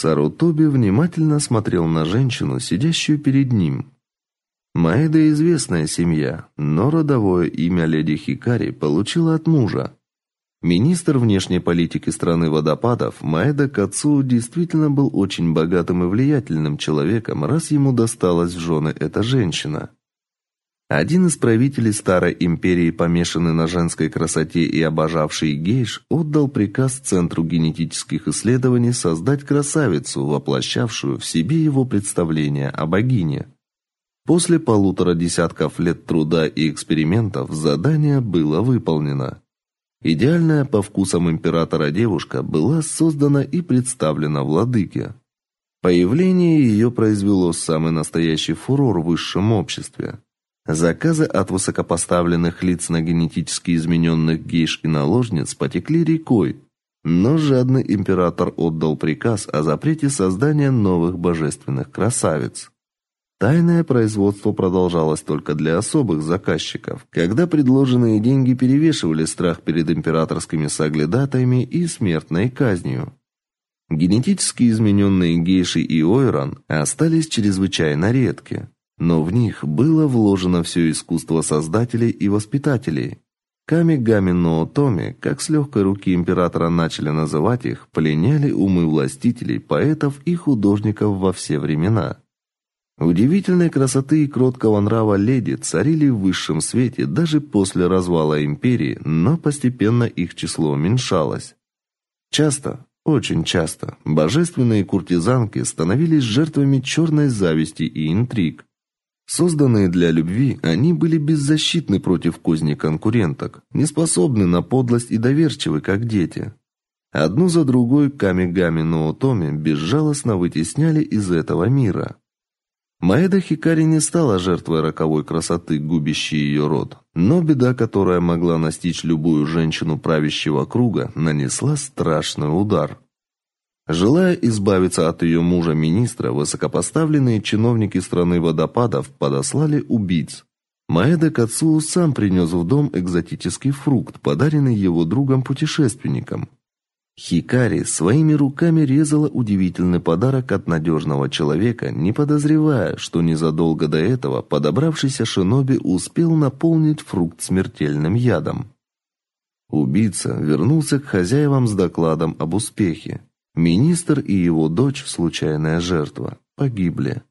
Сарутоби внимательно смотрел на женщину, сидящую перед ним. Маэда известная семья, но родовое имя леди Хикари получила от мужа. Министр внешней политики страны водопадов Маэда Кацу действительно был очень богатым и влиятельным человеком, раз ему досталась в жены эта женщина. Один из правителей старой империи, помешанный на женской красоте и обожавший гейш, отдал приказ Центру генетических исследований создать красавицу, воплощавшую в себе его представление о богине. После полутора десятков лет труда и экспериментов задание было выполнено. Идеальная по вкусам императора девушка была создана и представлена владыке. Появление ее произвело самый настоящий фурор в высшем обществе. Заказы от высокопоставленных лиц на генетически измененных гейш и наложниц потекли рекой, но жадный император отдал приказ о запрете создания новых божественных красавиц. Тайное производство продолжалось только для особых заказчиков, когда предложенные деньги перевешивали страх перед императорскими соглядатаями и смертной казнью. Генетически измененные гейши и ойран остались чрезвычайно редки но в них было вложено все искусство создателей и воспитателей. Камигами но Томи, как с легкой руки императора начали называть их, пленяли умы властителей, поэтов и художников во все времена. Удивительной красоты и кроткого нрава леди царили в высшем свете даже после развала империи, но постепенно их число уменьшалось. Часто, очень часто, божественные куртизанки становились жертвами черной зависти и интриг. Созданные для любви, они были беззащитны против козни конкуренток, неспособны на подлость и доверчивы, как дети. Одну за другой Камигами Ноотоми безжалостно вытесняли из этого мира. Маэда Хикари не стала жертвой роковой красоты, губящей ее род, но беда, которая могла настичь любую женщину правящего круга, нанесла страшный удар. Желая избавиться от ее мужа-министра, высокопоставленные чиновники страны водопадов подослали убийц. Маэда Кацуу сам принес в дом экзотический фрукт, подаренный его другом-путешественником. Хикари своими руками резала удивительный подарок от надежного человека, не подозревая, что незадолго до этого подобравшийся шиноби успел наполнить фрукт смертельным ядом. Убийца вернулся к хозяевам с докладом об успехе. Министр и его дочь, случайная жертва, погибли.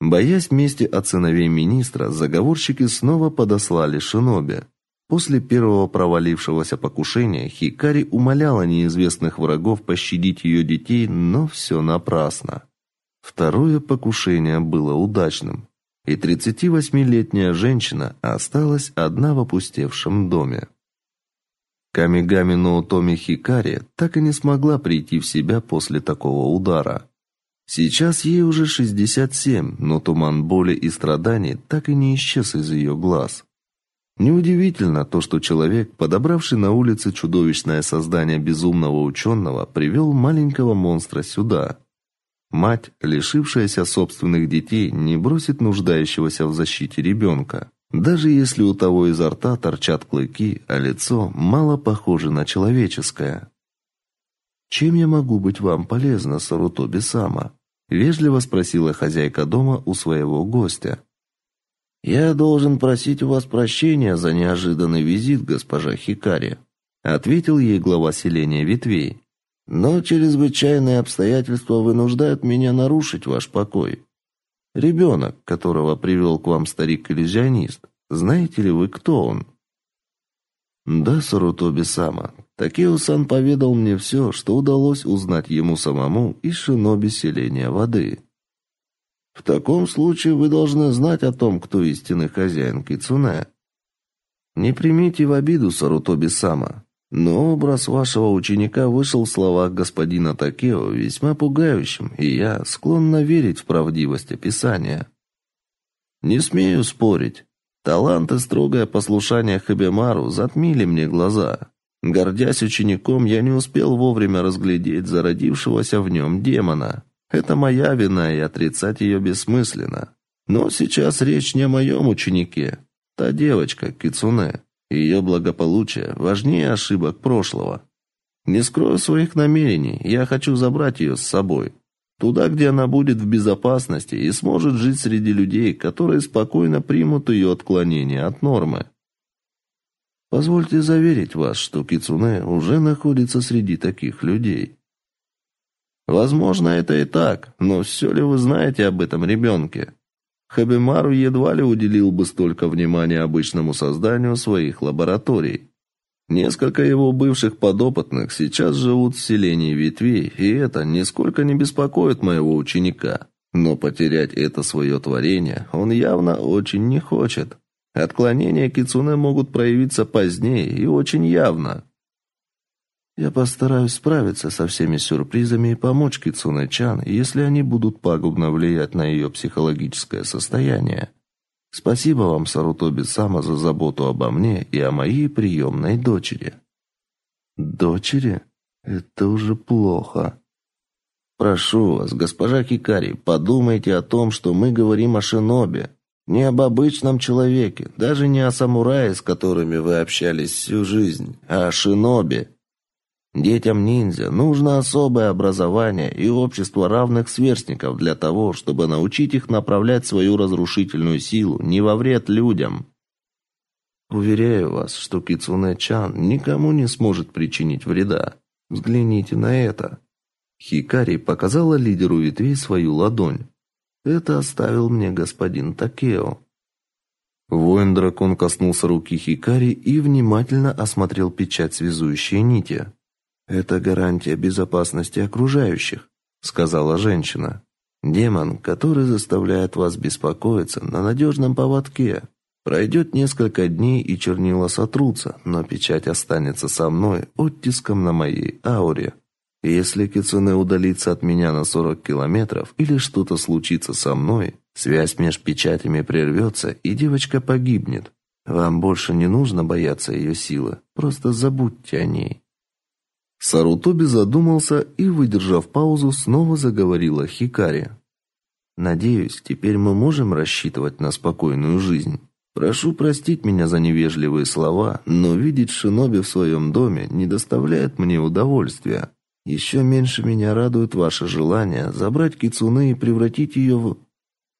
Боясь мести от сыновей министра, заговорщики снова подослали шиноби. После первого провалившегося покушения Хикари умоляла неизвестных врагов пощадить ее детей, но все напрасно. Второе покушение было удачным, и 38-летняя женщина осталась одна в опустевшем доме. Камигами Ноутоми Хикари так и не смогла прийти в себя после такого удара. Сейчас ей уже 67, но туман боли и страданий так и не исчез из ее глаз. Неудивительно то, что человек, подобравший на улице чудовищное создание безумного ученого, привел маленького монстра сюда. Мать, лишившаяся собственных детей, не бросит нуждающегося в защите ребенка. Даже если у того изо рта торчат клыки, а лицо мало похоже на человеческое. Чем я могу быть вам полезна, Сарутоби Сама? вежливо спросила хозяйка дома у своего гостя. Я должен просить у вас прощения за неожиданный визит, госпожа Хикари, ответил ей глава селения Ветвей. Но чрезвычайные обстоятельства вынуждают меня нарушить ваш покой. Ребенок, которого привел к вам старик-иллюзионист. Знаете ли вы, кто он? Да, Сарутоби Сама. Такео-сан поведал мне все, что удалось узнать ему самому из шиноби селения воды. В таком случае вы должны знать о том, кто истинный хозяин Кицуне. Не примите в обиду, Сарутоби Сама. Но образ вашего ученика вышел в словах господина Такео весьма пугающим, и я склонна верить в правдивость описания. Не смею спорить. Талант и строгое послушание Хабемару затмили мне глаза. Гордясь учеником, я не успел вовремя разглядеть зародившегося в нем демона. Это моя вина, и отрицать ее бессмысленно. Но сейчас речь не о моем ученике. Та девочка, Кицуне. Ее благополучие важнее ошибок прошлого. Не скрою своих намерений, я хочу забрать ее с собой. Туда, где она будет в безопасности и сможет жить среди людей, которые спокойно примут ее отклонение от нормы. Позвольте заверить вас, что Кицуне уже находится среди таких людей. Возможно, это и так, но все ли вы знаете об этом ребенке? Хабимару едва ли уделил бы столько внимания обычному созданию своих лабораторий. Несколько его бывших подопытных сейчас живут в селении ветвей, и это нисколько не беспокоит моего ученика. Но потерять это свое творение он явно очень не хочет. Отклонения кицунэ могут проявиться позднее и очень явно. Я постараюсь справиться со всеми сюрпризами и помочь Кицуне-чан, если они будут пагубно влиять на ее психологическое состояние. Спасибо вам, Сарутоби-сама, за заботу обо мне и о моей приемной дочери. Дочери? Это уже плохо. Прошу вас, госпожа Хикари, подумайте о том, что мы говорим о шиноби. Не об обычном человеке, даже не о самурае, с которыми вы общались всю жизнь, а о шиноби. Детям ниндзя нужно особое образование и общество равных сверстников для того, чтобы научить их направлять свою разрушительную силу не во вред людям. Уверяю вас, что Кицунэ-чан никому не сможет причинить вреда. Взгляните на это. Хикари показала лидеру ветвей свою ладонь. Это оставил мне господин Такео. Воин-дракон коснулся руки Хикари и внимательно осмотрел печать связующей нити. Это гарантия безопасности окружающих, сказала женщина. Демон, который заставляет вас беспокоиться, на надежном поводке. Пройдет несколько дней и чернила сотрутся, но печать останется со мной оттиском на моей ауре. Если Кицуне удалится от меня на 40 километров или что-то случится со мной, связь между печатями прервется, и девочка погибнет. Вам больше не нужно бояться ее силы, просто забудьте о ней. Сарутоби задумался и, выдержав паузу, снова заговорила Хикари. Надеюсь, теперь мы можем рассчитывать на спокойную жизнь. Прошу простить меня за невежливые слова, но видеть шиноби в своем доме не доставляет мне удовольствия. Еще меньше меня радует ваше желание забрать кицуне и превратить ее в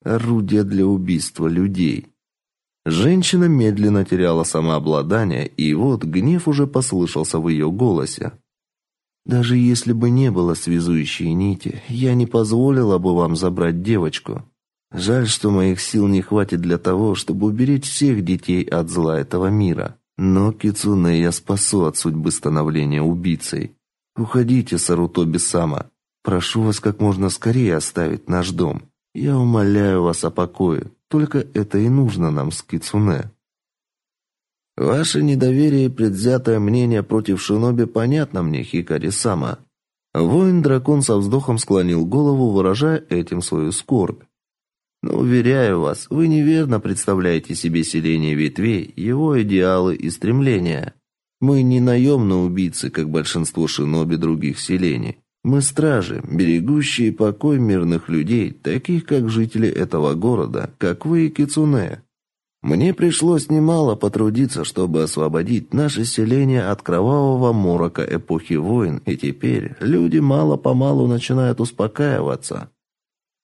орудие для убийства людей. Женщина медленно теряла самообладание, и вот гнев уже послышался в ее голосе. Даже если бы не было связующей нити, я не позволила бы вам забрать девочку. Жаль, что моих сил не хватит для того, чтобы уберечь всех детей от зла этого мира. Но Кицуне я спасу от судьбы становления убийцей. Уходите, Сарутоби-сама. Прошу вас как можно скорее оставить наш дом. Я умоляю вас о покое. Только это и нужно нам с Кицуне. Ваше недоверие и предвзятое мнение против шиноби понятно мне, Хикари-сама. Воин-дракон со вздохом склонил голову, выражая этим свою скорбь. Но уверяю вас, вы неверно представляете себе селение ветвей, его идеалы и стремления. Мы не наемные убийцы, как большинство шиноби других селений. Мы стражи, берегущие покой мирных людей, таких как жители этого города, как вы и Кицуне. Мне пришлось немало потрудиться, чтобы освободить наше селение от кровавого морока эпохи войн, и теперь люди мало-помалу начинают успокаиваться.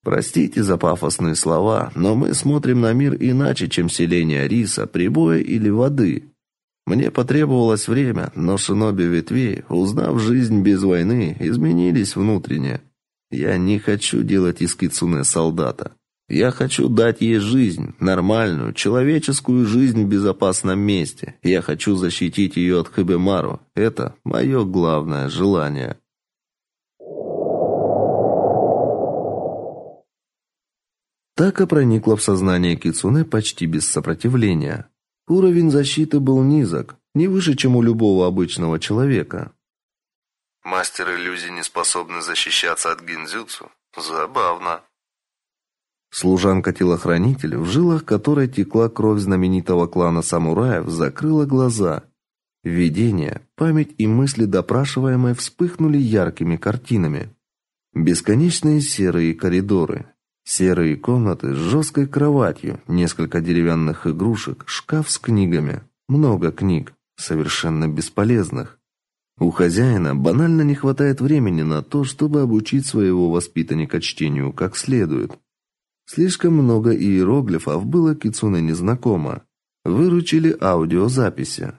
Простите за пафосные слова, но мы смотрим на мир иначе, чем селение риса, прибоя или воды. Мне потребовалось время, но шиноби ветвей, узнав жизнь без войны, изменились внутренне. Я не хочу делать из кицуне солдата. Я хочу дать ей жизнь, нормальную, человеческую жизнь в безопасном месте. Я хочу защитить ее от Хабемару. Это мое главное желание. Така проникла в сознание Кицуне почти без сопротивления. Уровень защиты был низок, не выше, чем у любого обычного человека. Мастер иллюзий не способны защищаться от гинзюцу? Забавно. Служанка-телохранитель, в жилах которой текла кровь знаменитого клана самураев, закрыла глаза. Видение, память и мысли допрашиваемой вспыхнули яркими картинами. Бесконечные серые коридоры, серые комнаты с жесткой кроватью, несколько деревянных игрушек, шкаф с книгами, много книг, совершенно бесполезных. У хозяина банально не хватает времени на то, чтобы обучить своего воспитанника чтению как следует. Слишком много иероглифов было Кицуне незнакомо. Выручили аудиозаписи.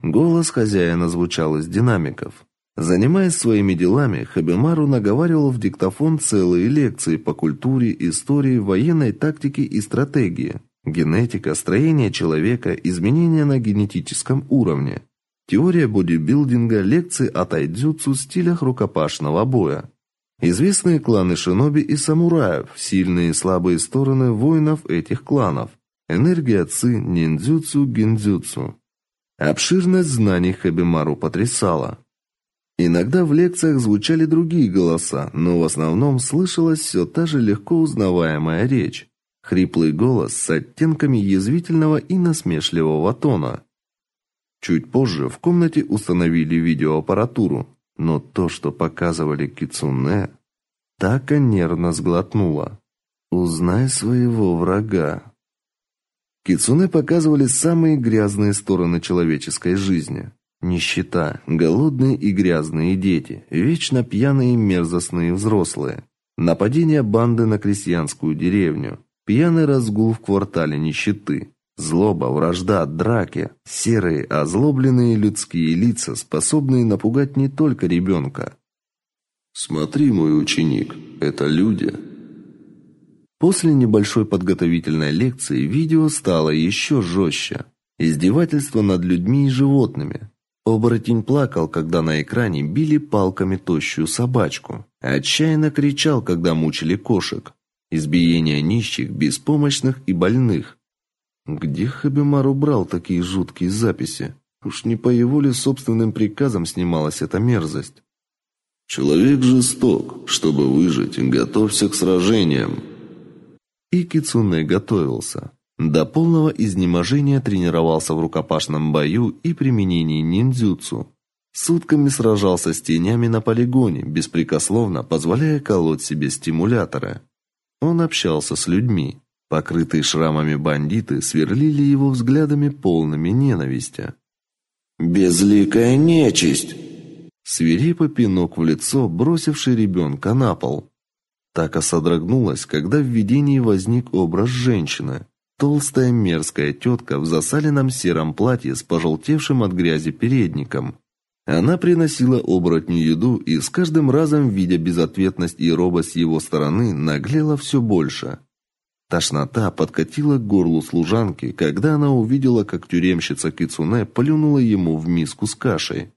Голос хозяина звучал из динамиков. Занимаясь своими делами, Хабимару наговаривал в диктофон целые лекции по культуре, истории, военной тактике и стратегии. Генетика, строение человека, изменения на генетическом уровне. Теория бодибилдинга, лекции о тайцзюцу, стилях рукопашного боя. Известные кланы шиноби и самураев, сильные и слабые стороны воинов этих кланов. Энергия ци, ниндзюцу, гиндзюцу. Обширность знаний Хабимару потрясала. Иногда в лекциях звучали другие голоса, но в основном слышалась все та же легко узнаваемая речь. Хриплый голос с оттенками язвительного и насмешливого тона. Чуть позже в комнате установили видеоаппаратуру, но то, что показывали Кицуне, Така нервно сглотнула. «Узнай своего врага». Кицуне показывали самые грязные стороны человеческой жизни. Нищета, голодные и грязные дети, вечно пьяные и мерзостные взрослые, нападение банды на крестьянскую деревню, пьяный разгул в квартале нищеты, злоба, вражда, драки, серые, озлобленные людские лица, способные напугать не только ребенка. «Смотри, мой ученик, это люди», После небольшой подготовительной лекции видео стало еще жестче. Издевательство над людьми и животными, Оборотень плакал, когда на экране били палками тощую собачку. Отчаянно кричал, когда мучили кошек. Избиение нищих, беспомощных и больных. Где Хабимар убрал такие жуткие записи? Уж не по его ли собственным приказам снималась эта мерзость? «Человек жесток. Чтобы выжить, готовься к сражениям». И Кицуне готовился. До полного изнеможения тренировался в рукопашном бою и применении ниндзюцу. Сутками сражался с тенями на полигоне, беспрекословно позволяя колоть себе стимуляторы. Он общался с людьми. Покрытые шрамами бандиты сверлили его взглядами полными ненависти. «Безликая нечисть!» Свирепо пинок в лицо, бросивший ребенка на пол. Так содрогнулась, когда в видении возник образ женщины. Толстая мерзкая тетка в засаленном сером платье с пожелтевшим от грязи передником. Она приносила оборотню еду и с каждым разом, видя безответность и робость его стороны, наглела все больше. Тошнота подкатила к горлу служанки, когда она увидела, как тюремщица Кицуне плюнула ему в миску с кашей.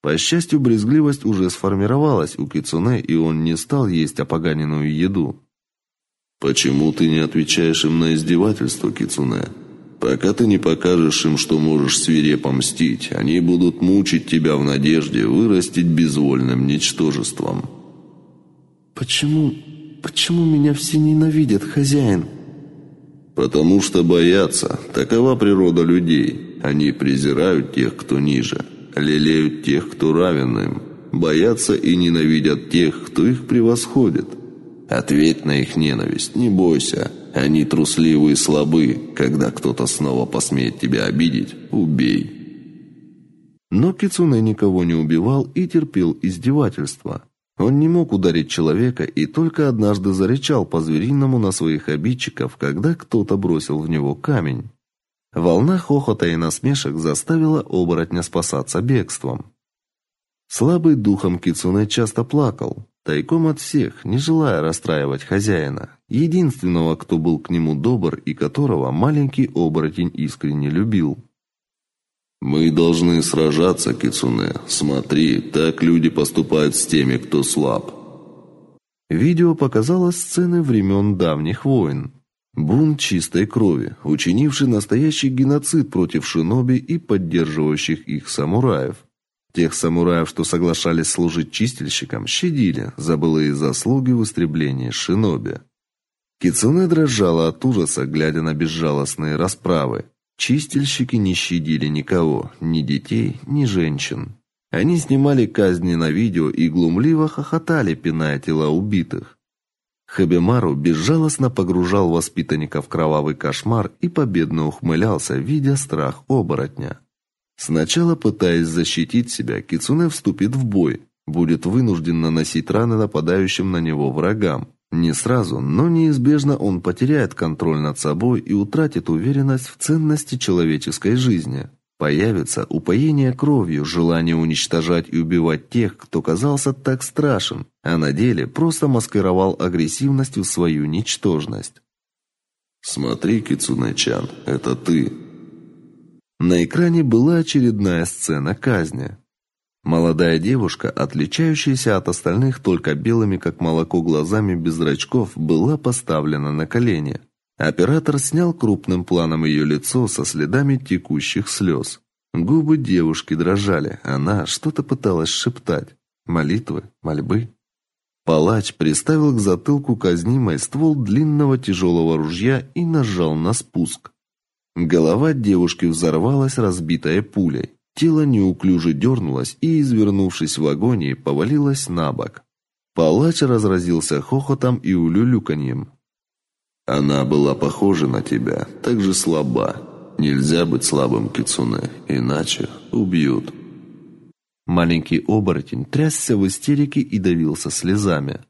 По счастью, брезгливость уже сформировалась у Кицуне, и он не стал есть опоганенную еду. Почему ты не отвечаешь им на издевательство, Кицуне? Пока ты не покажешь им, что можешь свирепо мстить, они будут мучить тебя в надежде вырастить безвольным ничтожеством. Почему... почему меня все ненавидят, хозяин? Потому что боятся. Такова природа людей. Они презирают тех, кто ниже, лелеют тех, кто равен им, боятся и ненавидят тех, кто их превосходит. Ответь на их ненависть, не бойся. Они трусливы и слабы. Когда кто-то снова посмеет тебя обидеть, убей. Но Кицуне никого не убивал и терпел издевательства. Он не мог ударить человека и только однажды зарычал по-звериному на своих обидчиков, когда кто-то бросил в него камень. Волна хохота и насмешек заставила оборотня спасаться бегством. Слабый духом Кицуне часто плакал, Тайком от всех, не желая расстраивать хозяина, единственного, кто был к нему добр и которого маленький оборотень искренне любил. Мы должны сражаться, кицуне. Смотри, так люди поступают с теми, кто слаб. Видео показало сцены времен давних войн. Бунт чистой крови, учинивший настоящий геноцид против шиноби и поддерживающих их самураев. Тех самураев, что соглашались служить чистильщикам, щадили за былые заслуги в истреблении шиноби. Кицуне дрожала от ужаса, глядя на безжалостные расправы. Чистильщики не щадили никого, ни детей, ни женщин. Они снимали казни на видео и глумливо хохотали, пиная тела убитых. Хабимару безжалостно погружал воспитанников в кровавый кошмар и победно ухмылялся, видя страх оборотня. Сначала, пытаясь защитить себя, Кицуне вступит в бой, будет вынужден наносить раны нападающим на него врагам. Не сразу, но неизбежно он потеряет контроль над собой и утратит уверенность в ценности человеческой жизни. Появится упоение кровью, желание уничтожать и убивать тех, кто казался так страшен, а на деле просто маскировал агрессивностью свою ничтожность. Смотри, Кицунэ-чан, это ты. На экране была очередная сцена казни. Молодая девушка, отличающаяся от остальных только белыми как молоко глазами без зрачков, была поставлена на колени. Оператор снял крупным планом ее лицо со следами текущих слез. Губы девушки дрожали, она что-то пыталась шептать. Молитвы, мольбы. Палач приставил к затылку казнимой ствол длинного тяжелого ружья и нажал на спуск. Голова девушки взорвалась, разбитая пулей. Тело неуклюже дернулось и, извернувшись в агонии, повалилось на бок. Палач разразился хохотом и улюлюканьем. Она была похожа на тебя, так же слаба. Нельзя быть слабым, кицуне, иначе убьют. Маленький оборотень трясся в истерике и давился слезами.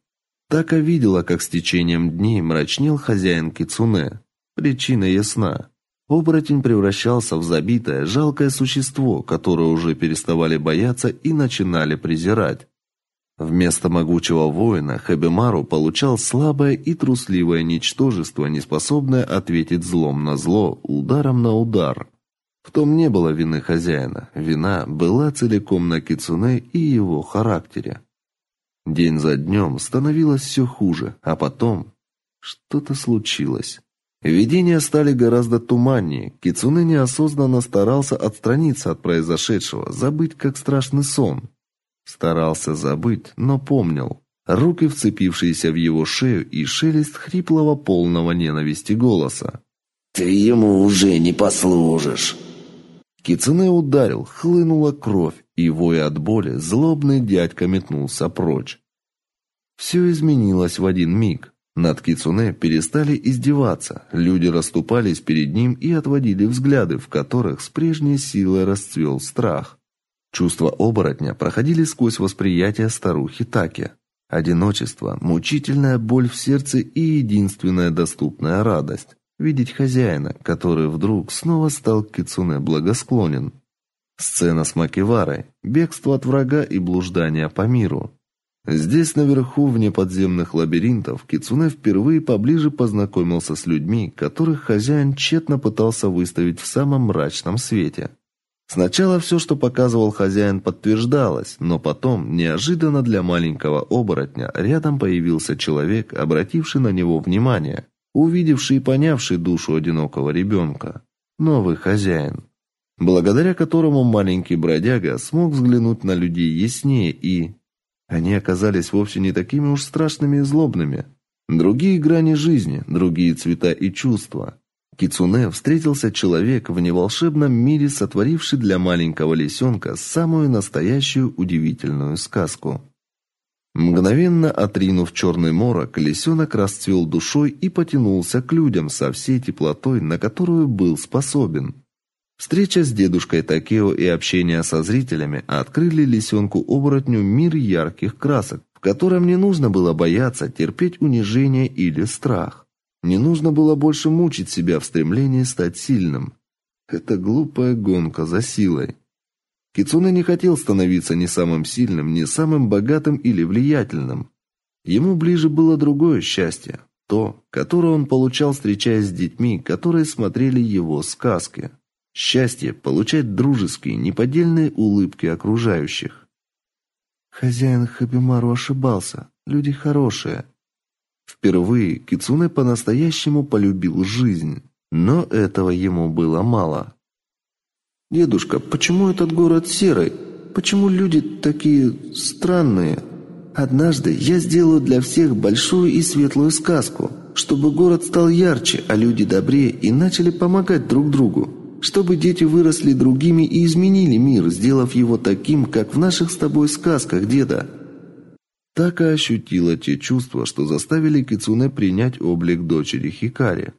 Така видела, как с течением дней мрачнел хозяин кицуне. Причина ясна. Оборотень превращался в забитое, жалкое существо, которое уже переставали бояться и начинали презирать. Вместо могучего воина Хабимару получал слабое и трусливое ничтожество, неспособное ответить злом на зло, ударом на удар. В том не было вины хозяина, вина была целиком на Кицуне и его характере. День за днем становилось все хуже, а потом что-то случилось. Видения стали гораздо туманнее. Кицуне неосознанно старался отстраниться от произошедшего, забыть как страшный сон. Старался забыть, но помнил. Руки, вцепившиеся в его шею, и шелест хриплого, полного ненависти голоса. «Ты ему уже не послужишь!» Кицуне ударил, хлынула кровь, и, воя от боли, злобный дядька метнулся прочь. Все изменилось в один миг. Над Кицуне перестали издеваться, люди расступались перед ним и отводили взгляды, в которых с прежней силой расцвел страх. Чувства оборотня проходили сквозь восприятие старухи Таки. Одиночество, мучительная боль в сердце и единственная доступная радость видеть хозяина, который вдруг снова стал к благосклонен. Сцена с Макиварой, бегство от врага и блуждание по миру. Здесь наверху, вне подземных лабиринтов, Кицуне впервые поближе познакомился с людьми, которых хозяин тщетно пытался выставить в самом мрачном свете. Сначала все, что показывал хозяин, подтверждалось, но потом, неожиданно для маленького оборотня, рядом появился человек, обративший на него внимание, увидевший и понявший душу одинокого ребенка. Новый хозяин, благодаря которому маленький бродяга смог взглянуть на людей яснее и... Они оказались вовсе не такими уж страшными и злобными. Другие грани жизни, другие цвета и чувства. Кицуне встретился человек в неволшебном мире, сотворивший для маленького лисенка самую настоящую удивительную сказку. Мгновенно отринув черный морок, лисенок расцвел душой и потянулся к людям со всей теплотой, на которую был способен. Встреча с дедушкой Такео и общение со зрителями открыли лисенку-оборотню мир ярких красок, в котором не нужно было бояться терпеть унижение или страх. Не нужно было больше мучить себя в стремлении стать сильным. Это глупая гонка за силой. Кицуне не хотел становиться ни самым сильным, ни самым богатым или влиятельным. Ему ближе было другое счастье, то, которое он получал, встречаясь с детьми, которые смотрели его сказки. Счастье получать дружеские, неподдельные улыбки окружающих. Хозяин Хабимару ошибался. Люди хорошие, Впервые Кицуне по-настоящему полюбил жизнь, но этого ему было мало. Дедушка, почему этот город серый? Почему люди такие странные? Однажды я сделаю для всех большую и светлую сказку, чтобы город стал ярче, а люди добрее и начали помогать друг другу, чтобы дети выросли другими и изменили мир, сделав его таким, как в наших с тобой сказках, деда. Така ощутила те чувства, что заставили Кицуне принять облик дочери Хикари.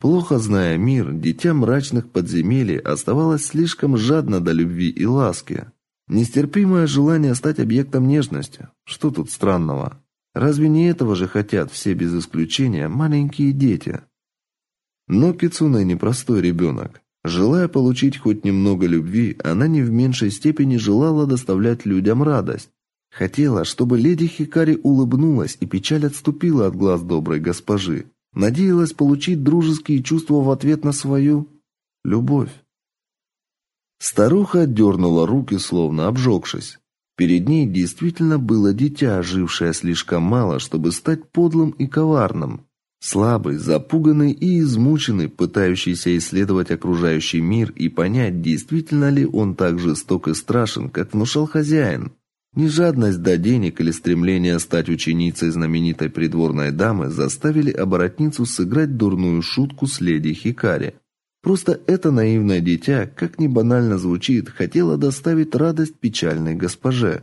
Плохо зная мир, дитя мрачных подземелий оставалось слишком жадно до любви и ласки. Нестерпимое желание стать объектом нежности. Что тут странного? Разве не этого же хотят все без исключения маленькие дети? Но Кицуне непростой ребенок. Желая получить хоть немного любви, она не в меньшей степени желала доставлять людям радость. Хотела, чтобы леди Хикари улыбнулась и печаль отступила от глаз доброй госпожи. Надеялась получить дружеские чувства в ответ на свою любовь. Старуха дернула руки, словно обжегшись. Перед ней действительно было дитя, жившее слишком мало, чтобы стать подлым и коварным. Слабый, запуганный и измученный, пытающийся исследовать окружающий мир и понять, действительно ли он так жесток и страшен, как внушал хозяин. Не жадность до денег или стремление стать ученицей знаменитой придворной дамы заставили оборотницу сыграть дурную шутку с леди Хикари. Просто это наивное дитя, как ни банально звучит, хотело доставить радость печальной госпоже.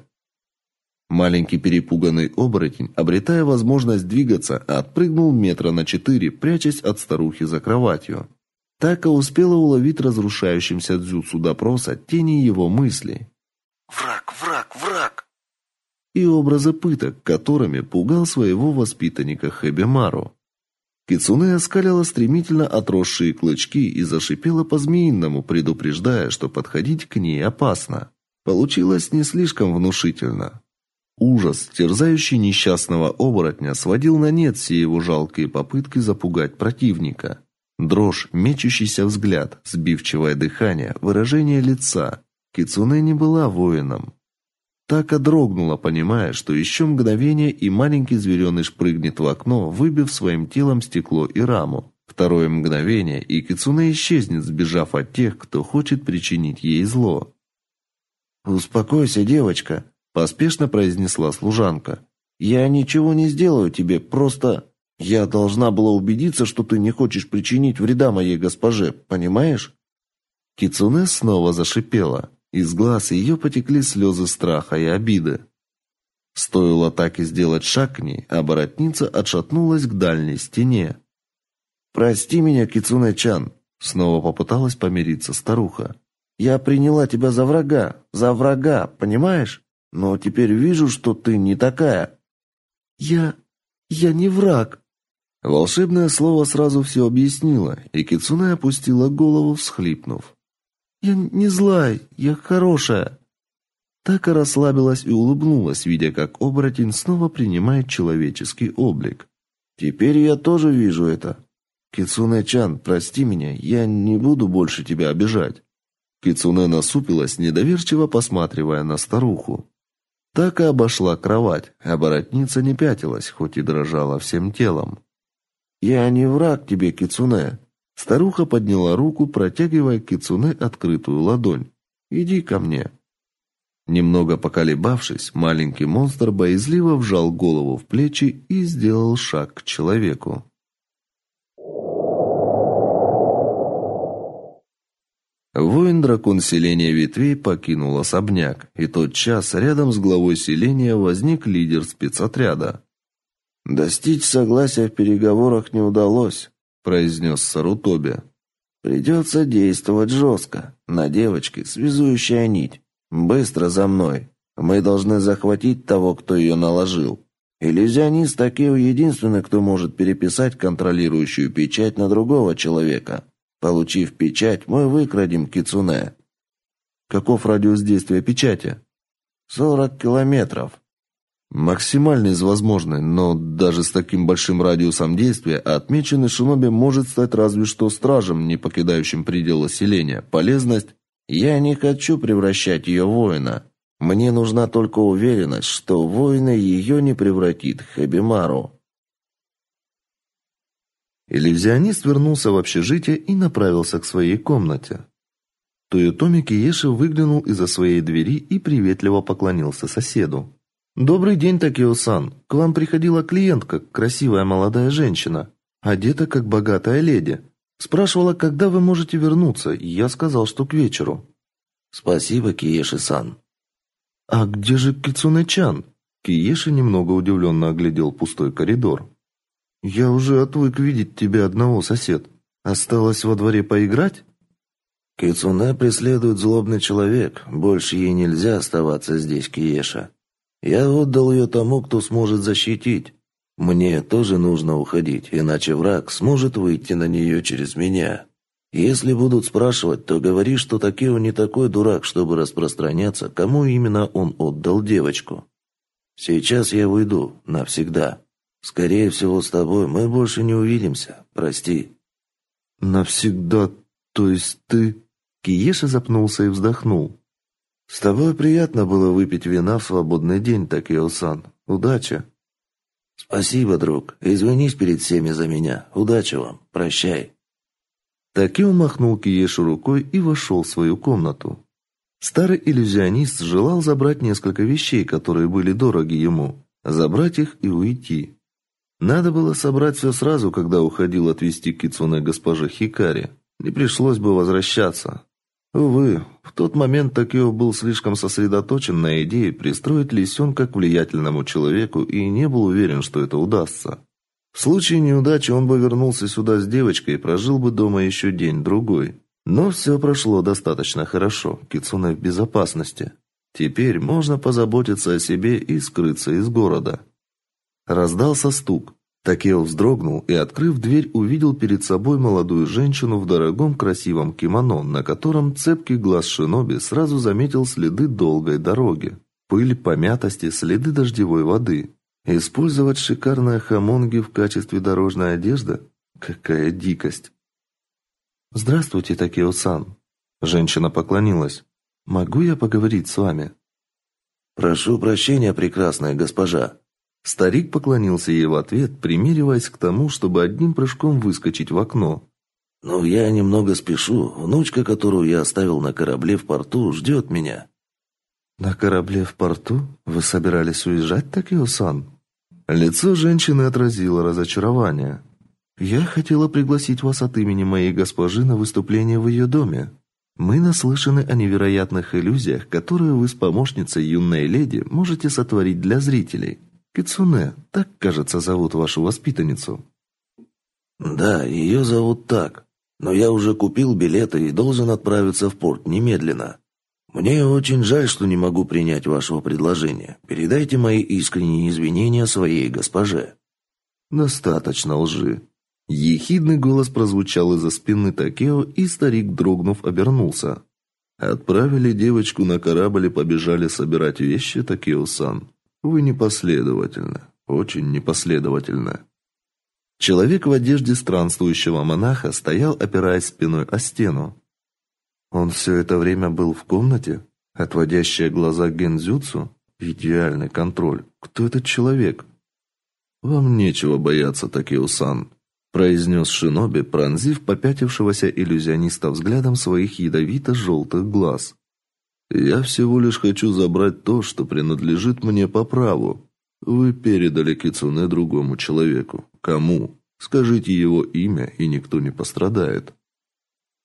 Маленький перепуганный оборотень, обретая возможность двигаться, отпрыгнул метра на четыре, прячась от старухи за кроватью. Така успела уловить разрушающимся дзюцу допроса тени его мыслей. «Враг, враг, враг!» И образы пыток, которыми пугал своего воспитанника Хэбимару. Кицуне оскалила стремительно отросшие клычки и зашипела по-змеиному, предупреждая, что подходить к ней опасно. Получилось не слишком внушительно. Ужас, терзающий несчастного оборотня, сводил на нет все его жалкие попытки запугать противника. Дрожь, мечущийся взгляд, сбивчивое дыхание, выражение лица. Кицуне не была воином. Така дрогнула, понимая, что еще мгновение, и маленький звереныш прыгнет в окно, выбив своим телом стекло и раму. Второе мгновение, и Кицуне исчезнет, сбежав от тех, кто хочет причинить ей зло. «Успокойся, девочка», поспешно произнесла служанка. Я ничего не сделаю тебе, просто я должна была убедиться, что ты не хочешь причинить вреда моей госпоже, понимаешь? Кицуне снова зашипела. Из глаз ее потекли слезы страха и обиды. Стоило так и сделать шаг к ней, а отшатнулась к дальней стене. «Прости меня, Кицуне-чан», — снова попыталась помириться старуха. «Я приняла тебя за врага, за врага, понимаешь? Но теперь вижу, что ты не такая. Я я не враг. Волшебное слово сразу все объяснило, и Кицунэ опустила голову, всхлипнув. Я не злая, я хорошая. Така расслабилась и улыбнулась, видя, как оборотень снова принимает человеческий облик. Теперь я тоже вижу это. Кицунэ-чан, прости меня, я не буду больше тебя обижать. Кицунэ насупилась, недоверчиво посматривая на старуху. Так и обошла кровать, а боротница не пятилась, хоть и дрожала всем телом. «Я не враг тебе, Кицуне!» Старуха подняла руку, протягивая Кицуне открытую ладонь. «Иди ко мне!» Немного поколебавшись, маленький монстр боязливо вжал голову в плечи и сделал шаг к человеку. Воин-дракон селения ветвей покинул особняк, и тот час рядом с главой селения возник лидер спецотряда. «Достичь согласия в переговорах не удалось», – произнес Сарутоби. «Придется действовать жестко. На девочке связующая нить. Быстро за мной. Мы должны захватить того, кто ее наложил. Иллюзионист Такео единственный, кто может переписать контролирующую печать на другого человека». Получив печать, мы выкрадем кицунэ. Каков радиус действия печати? Сорок километров. Максимальный из возможных, но даже с таким большим радиусом действия отмеченный шиноби может стать разве что стражем, не покидающим пределы селения. Полезность я не хочу превращать ее в воина. Мне нужна только уверенность, что воина ее не превратит Хабимару. Иллюзионист вернулся в общежитие и направился к своей комнате. Тойотоми Киеши выглянул из-за своей двери и приветливо поклонился соседу. «Добрый день, Такио-сан. К вам приходила клиентка, красивая молодая женщина, одета как богатая леди. Спрашивала, когда вы можете вернуться, я сказал, что к вечеру». «Спасибо, Киеши-сан». «А где же Кицуне-чан?» Киеши немного удивленно оглядел пустой коридор. «Я уже отвык видеть тебя одного, сосед. Осталось во дворе поиграть? Кицуне преследует злобный человек. Больше ей нельзя оставаться здесь, Киеша. Я отдал ее тому, кто сможет защитить. Мне тоже нужно уходить, иначе враг сможет выйти на нее через меня. Если будут спрашивать, то говори, что Такео не такой дурак, чтобы распространяться, кому именно он отдал девочку. Сейчас я уйду навсегда. Скорее всего, с тобой мы больше не увидимся. Прости. Навсегда, то есть ты Киеша запнулся и вздохнул. С тобой приятно было выпить вина в свободный день, Такео-сан. Удачи. Спасибо, друг. Извинись перед всеми за меня. Удачи вам. Прощай. Такео махнул Киешу рукой и вошел в свою комнату. Старый иллюзионист желал забрать несколько вещей, которые были дороги ему, забрать их и уйти. Надо было собрать все сразу, когда уходил отвезти Кицуне госпожа Хикари. Не пришлось бы возвращаться. Увы, в тот момент Такео был слишком сосредоточен на идее пристроить лисенка к влиятельному человеку и не был уверен, что это удастся. В случае неудачи он бы вернулся сюда с девочкой и прожил бы дома еще день-другой. Но все прошло достаточно хорошо, Кицуне в безопасности. Теперь можно позаботиться о себе и скрыться из города. Раздался стук. Такео вздрогнул и, открыв дверь, увидел перед собой молодую женщину в дорогом красивом кимоно, на котором цепкий глаз шиноби сразу заметил следы долгой дороги. Пыль, помятости, следы дождевой воды. Использовать шикарные хамонги в качестве дорожной одежды? Какая дикость! «Здравствуйте, Такео-сан!» Женщина поклонилась. «Могу я поговорить с вами?» «Прошу прощения, прекрасная госпожа!» Старик поклонился ей в ответ, примериваясь к тому, чтобы одним прыжком выскочить в окно. «Ну, я немного спешу. Внучка, которую я оставил на корабле в порту, ждет меня». «На корабле в порту? Вы собирались уезжать, Такио-сан?» Лицо женщины отразило разочарование. «Я хотела пригласить вас от имени моей госпожи на выступление в ее доме. Мы наслышаны о невероятных иллюзиях, которые вы с помощницей юной леди можете сотворить для зрителей». Кицуне, так, кажется, зовут вашу воспитанницу. Да, ее зовут так. Но я уже купил билеты и должен отправиться в порт немедленно. Мне очень жаль, что не могу принять вашего предложения. Передайте мои искренние извинения своей госпоже. Достаточно лжи. Ехидный голос прозвучал из-за спины Такео, и старик, дрогнув, обернулся. Отправили девочку на корабль и побежали собирать вещи Такео-сан. Вы непоследовательны, очень непоследовательны. Человек в одежде странствующего монаха стоял, опираясь спиной о стену. Он все это время был в комнате, отводящая глаза Гензюцу, идеальный контроль. Кто этот человек? Вам нечего бояться, Такео-сан, произнес Шиноби, пронзив попятившегося иллюзиониста взглядом своих ядовито-желтых глаз. Я всего лишь хочу забрать то, что принадлежит мне по праву. Вы передали кицунэ другому человеку. Кому? Скажите его имя, и никто не пострадает.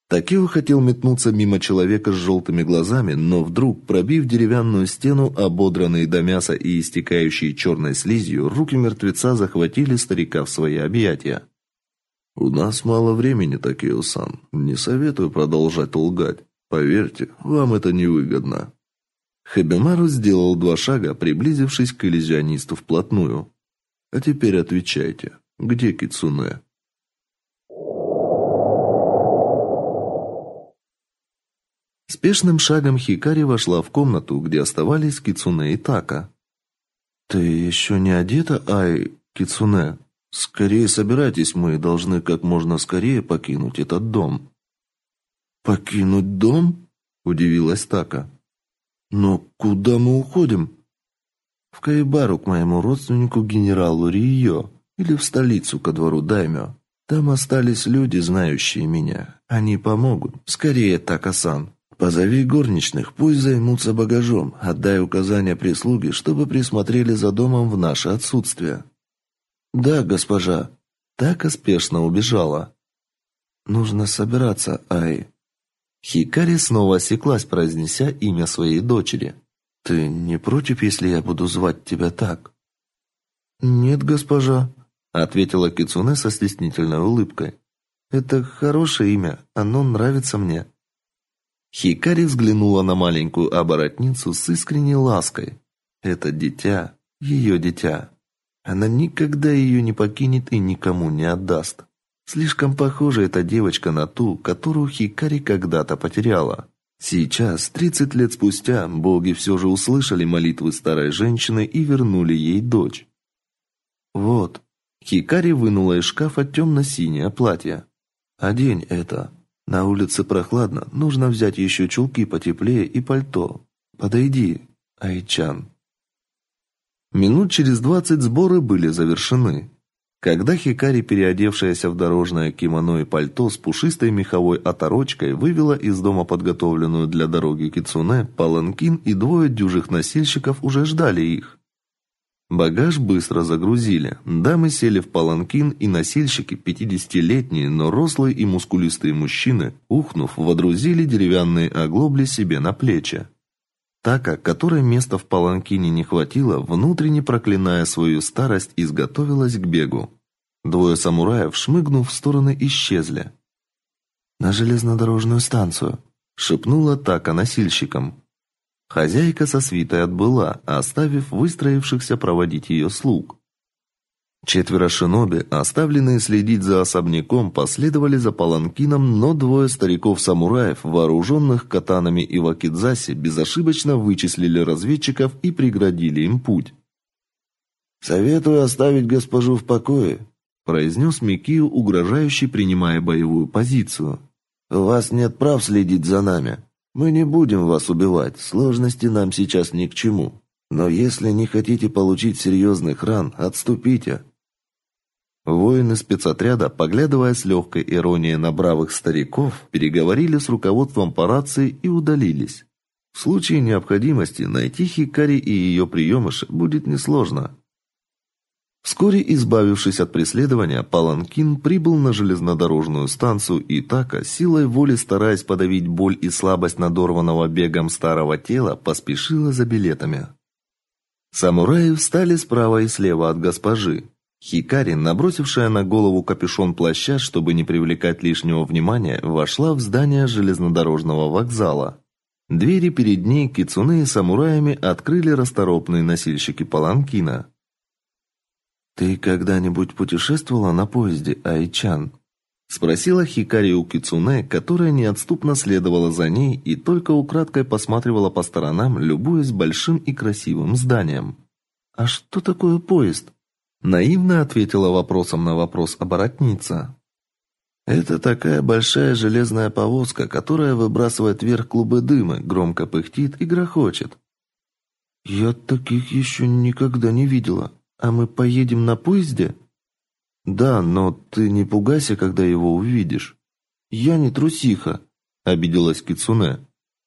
Такио хотел метнуться мимо человека с желтыми глазами, но вдруг, пробив деревянную стену, ободранные до мяса и истекающие черной слизью, руки мертвеца захватили старика в свои объятия. «У нас мало времени, Такио-сан. Не советую продолжать лгать. Поверьте, вам это невыгодно. Хабимару сделал два шага, приблизившись к иллюзионисту вплотную. А теперь отвечайте, где Кицуне? Спешным шагом Хикари вошла в комнату, где оставались Кицуне и Така. Ты еще не одета, Ай, Кицуне? Скорее собирайтесь, мы должны как можно скорее покинуть этот дом. «Покинуть дом?» – удивилась Така. «Но куда мы уходим?» «В Кайбару к моему родственнику генералу Рио или в столицу ко двору Даймё. Там остались люди, знающие меня. Они помогут. Скорее, Така-сан. Позови горничных, пусть займутся багажом. Отдай указания прислуге, чтобы присмотрели за домом в наше отсутствие». «Да, госпожа». Така спешно убежала. «Нужно собираться, Ай. Хикари снова осеклась, произнеся имя своей дочери. «Ты не против, если я буду звать тебя так?» «Нет, госпожа», — ответила Кицуне со стеснительной улыбкой. Это хорошее имя, оно нравится мне. Хикари взглянула на маленькую оборотницу с искренней лаской. Это дитя, ее дитя. Она никогда ее не покинет и никому не отдаст. Слишком похожа эта девочка на ту, которую Хикари когда-то потеряла. Сейчас, 30 лет спустя, боги все же услышали молитвы старой женщины и вернули ей дочь. Вот. Хикари вынула из шкафа темно-синее платье. Одень это. На улице прохладно, нужно взять еще чулки потеплее и пальто. Подойди, Айчан. Минут через двадцать сборы были завершены. Когда Хикари, переодевшаяся в дорожное кимоно и пальто с пушистой меховой оторочкой, вывела из дома подготовленную для дороги кицуне, паланкин и двое дюжих носильщиков уже ждали их. Багаж быстро загрузили. Дамы сели в паланкин, и носильщики, пятидесятилетние, но рослые и мускулистые мужчины, ухнув, водрузили деревянные оглобли себе на плечи. Така, которой места в паланкине не хватило, внутренне проклиная свою старость, изготовилась к бегу. Двое самураев, шмыгнув в стороны, исчезли. «На железнодорожную станцию», — шепнула Така носильщикам. Хозяйка со свитой отбыла, оставив выстроившихся проводить ее слуг. Четверо шиноби, оставленные следить за особняком, последовали за паланкином, но двое стариков-самураев, вооруженных катанами и вакидзаси, безошибочно вычислили разведчиков и преградили им путь. «Советую оставить госпожу в покое», – произнес Микио, угрожающий, принимая боевую позицию. «У вас нет прав следить за нами. Мы не будем вас убивать, сложности нам сейчас ни к чему. Но если не хотите получить серьезных ран, отступите. Воины спецотряда, поглядывая с легкой иронией на бравых стариков, переговорили с руководством по рации и удалились. В случае необходимости найти Хикари и ее приемыша будет несложно. Вскоре, избавившись от преследования, Паланкин прибыл на железнодорожную станцию и Така, силой воли стараясь подавить боль и слабость надорванного бегом старого тела, поспешила за билетами. Самураи встали справа и слева от госпожи. Хикари, набросившая на голову капюшон плаща, чтобы не привлекать лишнего внимания, вошла в здание железнодорожного вокзала. Двери перед ней кицуне и самураями открыли расторопные носильщики паланкина. «Ты когда-нибудь путешествовала на поезде, Айчан?» Спросила Хикари у Кицуне, которая неотступно следовала за ней и только украдкой посматривала по сторонам, любуясь большим и красивым зданием. «А что такое поезд?» Наивно ответила вопросом на вопрос оборотница. Это такая большая железная повозка, которая выбрасывает вверх клубы дыма, громко пыхтит и грохочет. Я таких еще никогда не видела. А мы поедем на поезде? Да, но ты не пугайся, когда его увидишь. Я не трусиха, обиделась Кицуне.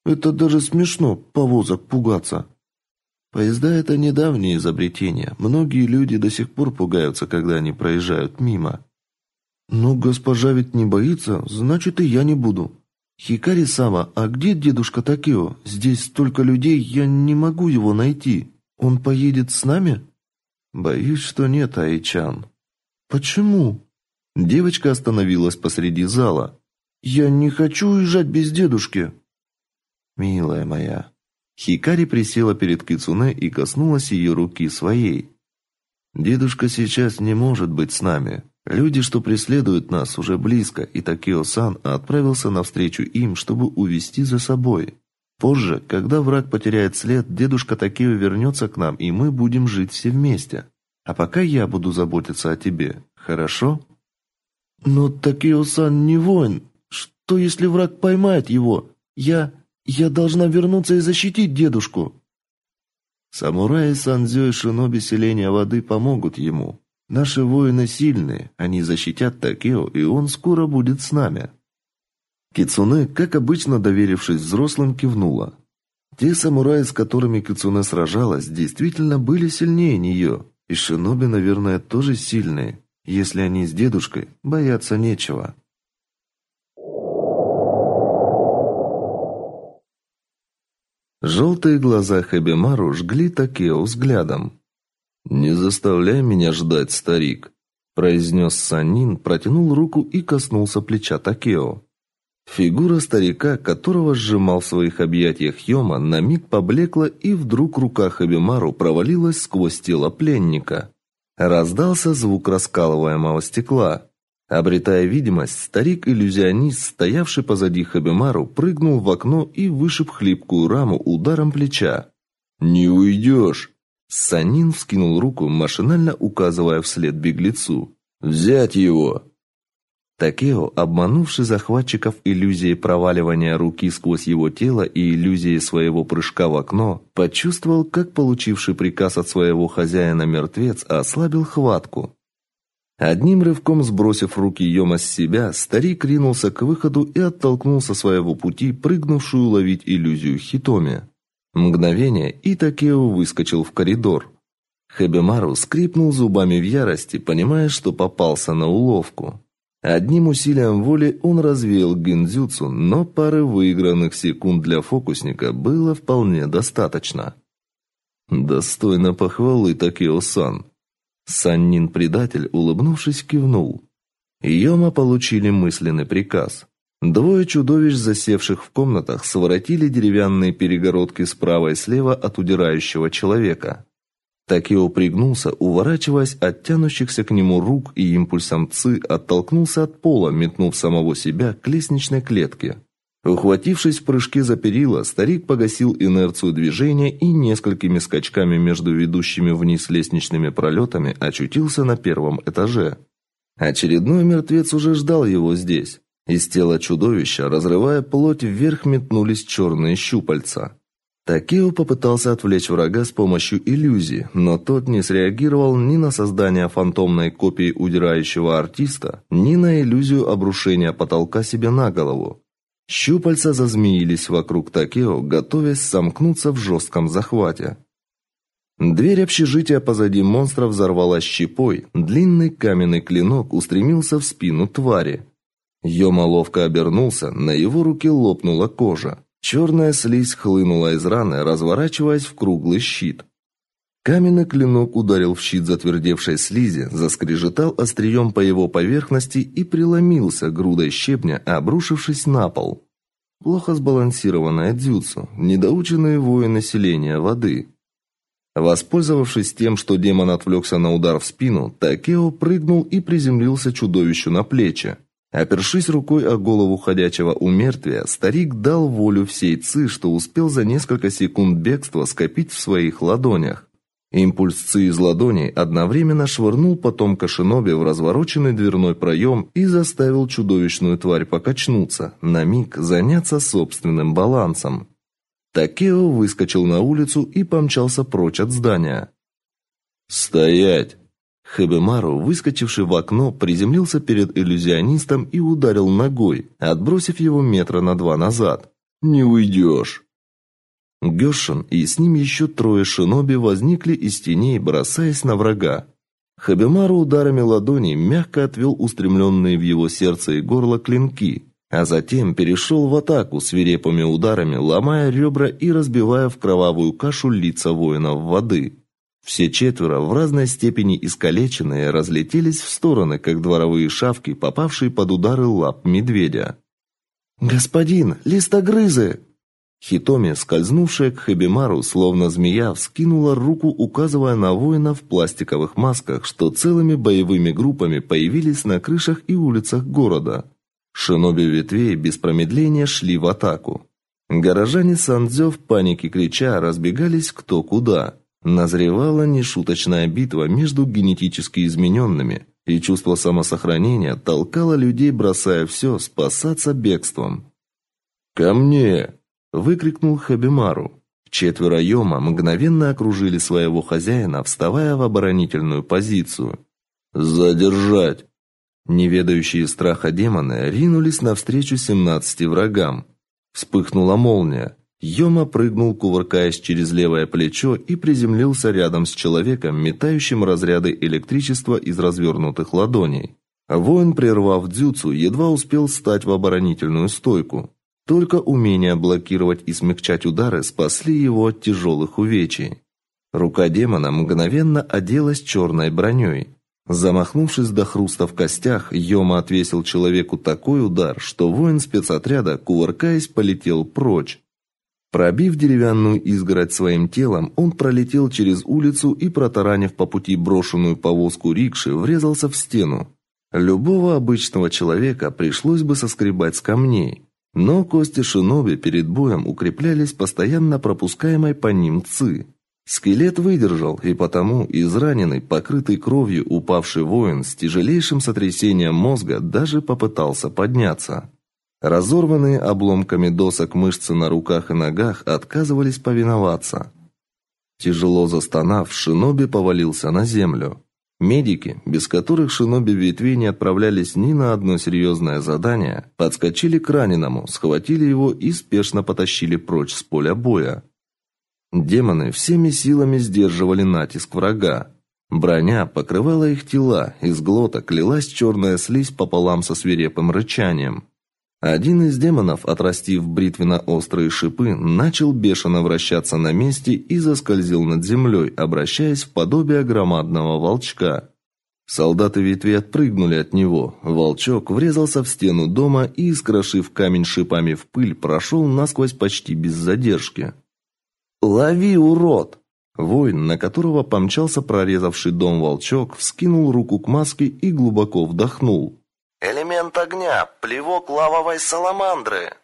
Это даже смешно повозок пугаться. Поезда это недавнее изобретение. Многие люди до сих пор пугаются, когда они проезжают мимо. Ну, госпожа ведь не боится, значит и я не буду. Хикари Сама, а где дедушка Такео? Здесь столько людей, я не могу его найти. Он поедет с нами? Боюсь, что нет, Айчан. Почему? Девочка остановилась посреди зала. Я не хочу уезжать без дедушки. Милая моя, Хикари присела перед Кицуне и коснулась ее руки своей. Дедушка сейчас не может быть с нами. Люди, что преследуют нас, уже близко, и Такео-сан отправился навстречу им, чтобы увести за собой. Позже, когда враг потеряет след, дедушка Такео вернется к нам, и мы будем жить все вместе. А пока я буду заботиться о тебе. Хорошо? Но Такео-сан не воин. Что если враг поймает его? Я я должна вернуться и защитить дедушку. Самураи Сандзё и шиноби селения воды помогут ему. Наши воины сильные, они защитят Такео, и он скоро будет с нами. Кицуне, как обычно доверившись взрослым, кивнула. Те самураи, с которыми Кицуне сражалась, действительно были сильнее нее, и шиноби, наверное, тоже сильные. Если они с дедушкой, бояться нечего. Желтые глаза Хабимару жгли Такео взглядом. «Не заставляй меня ждать, старик!» произнес Санин, протянул руку и коснулся плеча Такео. Фигура старика, которого сжимал в своих объятиях Йома, на миг поблекла, и вдруг рука Хабимару провалилась сквозь тело пленника. Раздался звук раскалываемого стекла. Обретая видимость, старик-иллюзионист, стоявший позади Хабимару, прыгнул в окно и вышиб хлипкую раму ударом плеча. «Не уйдешь!» Санин вскинул руку, машинально указывая вслед беглецу. «Взять его!» Такео, обманувший захватчиков иллюзией проваливания руки сквозь его тело и иллюзией своего прыжка в окно, почувствовал, как получивший приказ от своего хозяина мертвец ослабил хватку. Одним рывком сбросив руки Йома с себя, старик ринулся к выходу и оттолкнул со своего пути прыгнувшую ловить иллюзию Хитоми. Мгновение, и Такео выскочил в коридор. Хабимару скрипнул зубами в ярости, понимая, что попался на уловку. Одним усилием воли он развеял гиндзюцу, но пары выигранных секунд для фокусника было вполне достаточно. Достойно похвалы Такео-сан. Саннин-предатель, улыбнувшись, кивнул. Йома получили мысленный приказ. Двое чудовищ, засевших в комнатах, своротили деревянные перегородки справа и слева от удирающего человека. Такио пригнулся, уворачиваясь от тянущихся к нему рук и импульсом ци оттолкнулся от пола, метнув самого себя к лестничной клетке. Ухватившись в прыжке за перила, старик погасил инерцию движения и несколькими скачками между ведущими вниз лестничными пролетами очутился на первом этаже. Очередной мертвец уже ждал его здесь. Из тела чудовища, разрывая плоть вверх, метнулись черные щупальца. Такео попытался отвлечь врага с помощью иллюзии, но тот не среагировал ни на создание фантомной копии удирающего артиста, ни на иллюзию обрушения потолка себе на голову. Щупальца зазмеились вокруг Такео, готовясь сомкнуться в жестком захвате. Дверь общежития позади монстра взорвалась щепой, длинный каменный клинок устремился в спину твари. Йома ловко обернулся, на его руке лопнула кожа. Черная слизь хлынула из раны, разворачиваясь в круглый щит. Каменный клинок ударил в щит затвердевшей слизи, заскрежетал острием по его поверхности и преломился грудой щебня, обрушившись на пол. Плохо сбалансированная дзюцу, недоученные воины населения воды. Воспользовавшись тем, что демон отвлекся на удар в спину, Такео прыгнул и приземлился чудовищу на плечи. Опершись рукой о голову ходячего умертвия, старик дал волю всей ци, что успел за несколько секунд бегства скопить в своих ладонях. Импульс ци из ладоней одновременно швырнул потомка шиноби в развороченный дверной проем и заставил чудовищную тварь покачнуться, на миг заняться собственным балансом. Такео выскочил на улицу и помчался прочь от здания. «Стоять!» Хэбемару, выскочивший в окно, приземлился перед иллюзионистом и ударил ногой, отбросив его метра на два назад. «Не уйдешь!» Гёшин и с ним еще трое шиноби возникли из теней, бросаясь на врага. Хабимару ударами ладони мягко отвел устремленные в его сердце и горло клинки, а затем перешел в атаку свирепыми ударами, ломая ребра и разбивая в кровавую кашу лица воинов воды. Все четверо, в разной степени искалеченные, разлетелись в стороны, как дворовые шавки, попавшие под удары лап медведя. «Господин, листогрызы!» Хитоми, скользнувшая к Хабимару, словно змея, вскинула руку, указывая на воинов в пластиковых масках, что целыми боевыми группами появились на крышах и улицах города. Шиноби ветвей без промедления шли в атаку. Горожане Сандзё в панике крича разбегались кто куда. Назревала нешуточная битва между генетически измененными, и чувство самосохранения толкало людей, бросая все, спасаться бегством. «Ко мне!» – выкрикнул Хабимару. Четверо Йома мгновенно окружили своего хозяина, вставая в оборонительную позицию. «Задержать!» Неведающие страха демоны ринулись навстречу семнадцати врагам. Вспыхнула молния. Йома прыгнул, кувыркаясь через левое плечо, и приземлился рядом с человеком, метающим разряды электричества из развернутых ладоней. Воин, прервав дзюцу, едва успел встать в оборонительную стойку. Только умение блокировать и смягчать удары спасли его от тяжелых увечий. Рука демона мгновенно оделась черной броней. Замахнувшись до хруста в костях, Йома отвесил человеку такой удар, что воин спецотряда, кувыркаясь, полетел прочь. Пробив деревянную изгородь своим телом, он пролетел через улицу и, протаранив по пути брошенную повозку рикши, врезался в стену. Любого обычного человека пришлось бы соскребать с камней, но кости шиноби перед боем укреплялись постоянно пропускаемой по ним ци. Скелет выдержал, и потому израненный, покрытый кровью упавший воин с тяжелейшим сотрясением мозга даже попытался подняться. Разорванные обломками досок мышцы на руках и ногах отказывались повиноваться. Тяжело застонав, шиноби повалился на землю. Медики, без которых шиноби ветвей не отправлялись ни на одно серьезное задание, подскочили к раненому, схватили его и спешно потащили прочь с поля боя. Демоны всеми силами сдерживали натиск врага. Броня покрывала их тела, из глоток лилась черная слизь пополам со свирепым рычанием. Один из демонов, отрастив бритвенно-острые шипы, начал бешено вращаться на месте и заскользил над землей, обращаясь в подобие громадного волчка. Солдаты ветви отпрыгнули от него. Волчок врезался в стену дома и, искрошив камень шипами в пыль, прошел насквозь почти без задержки. «Лови, урод!» Воин, на которого помчался прорезавший дом волчок, вскинул руку к маске и глубоко вдохнул. Элемент огня, плевок лавовой саламандры.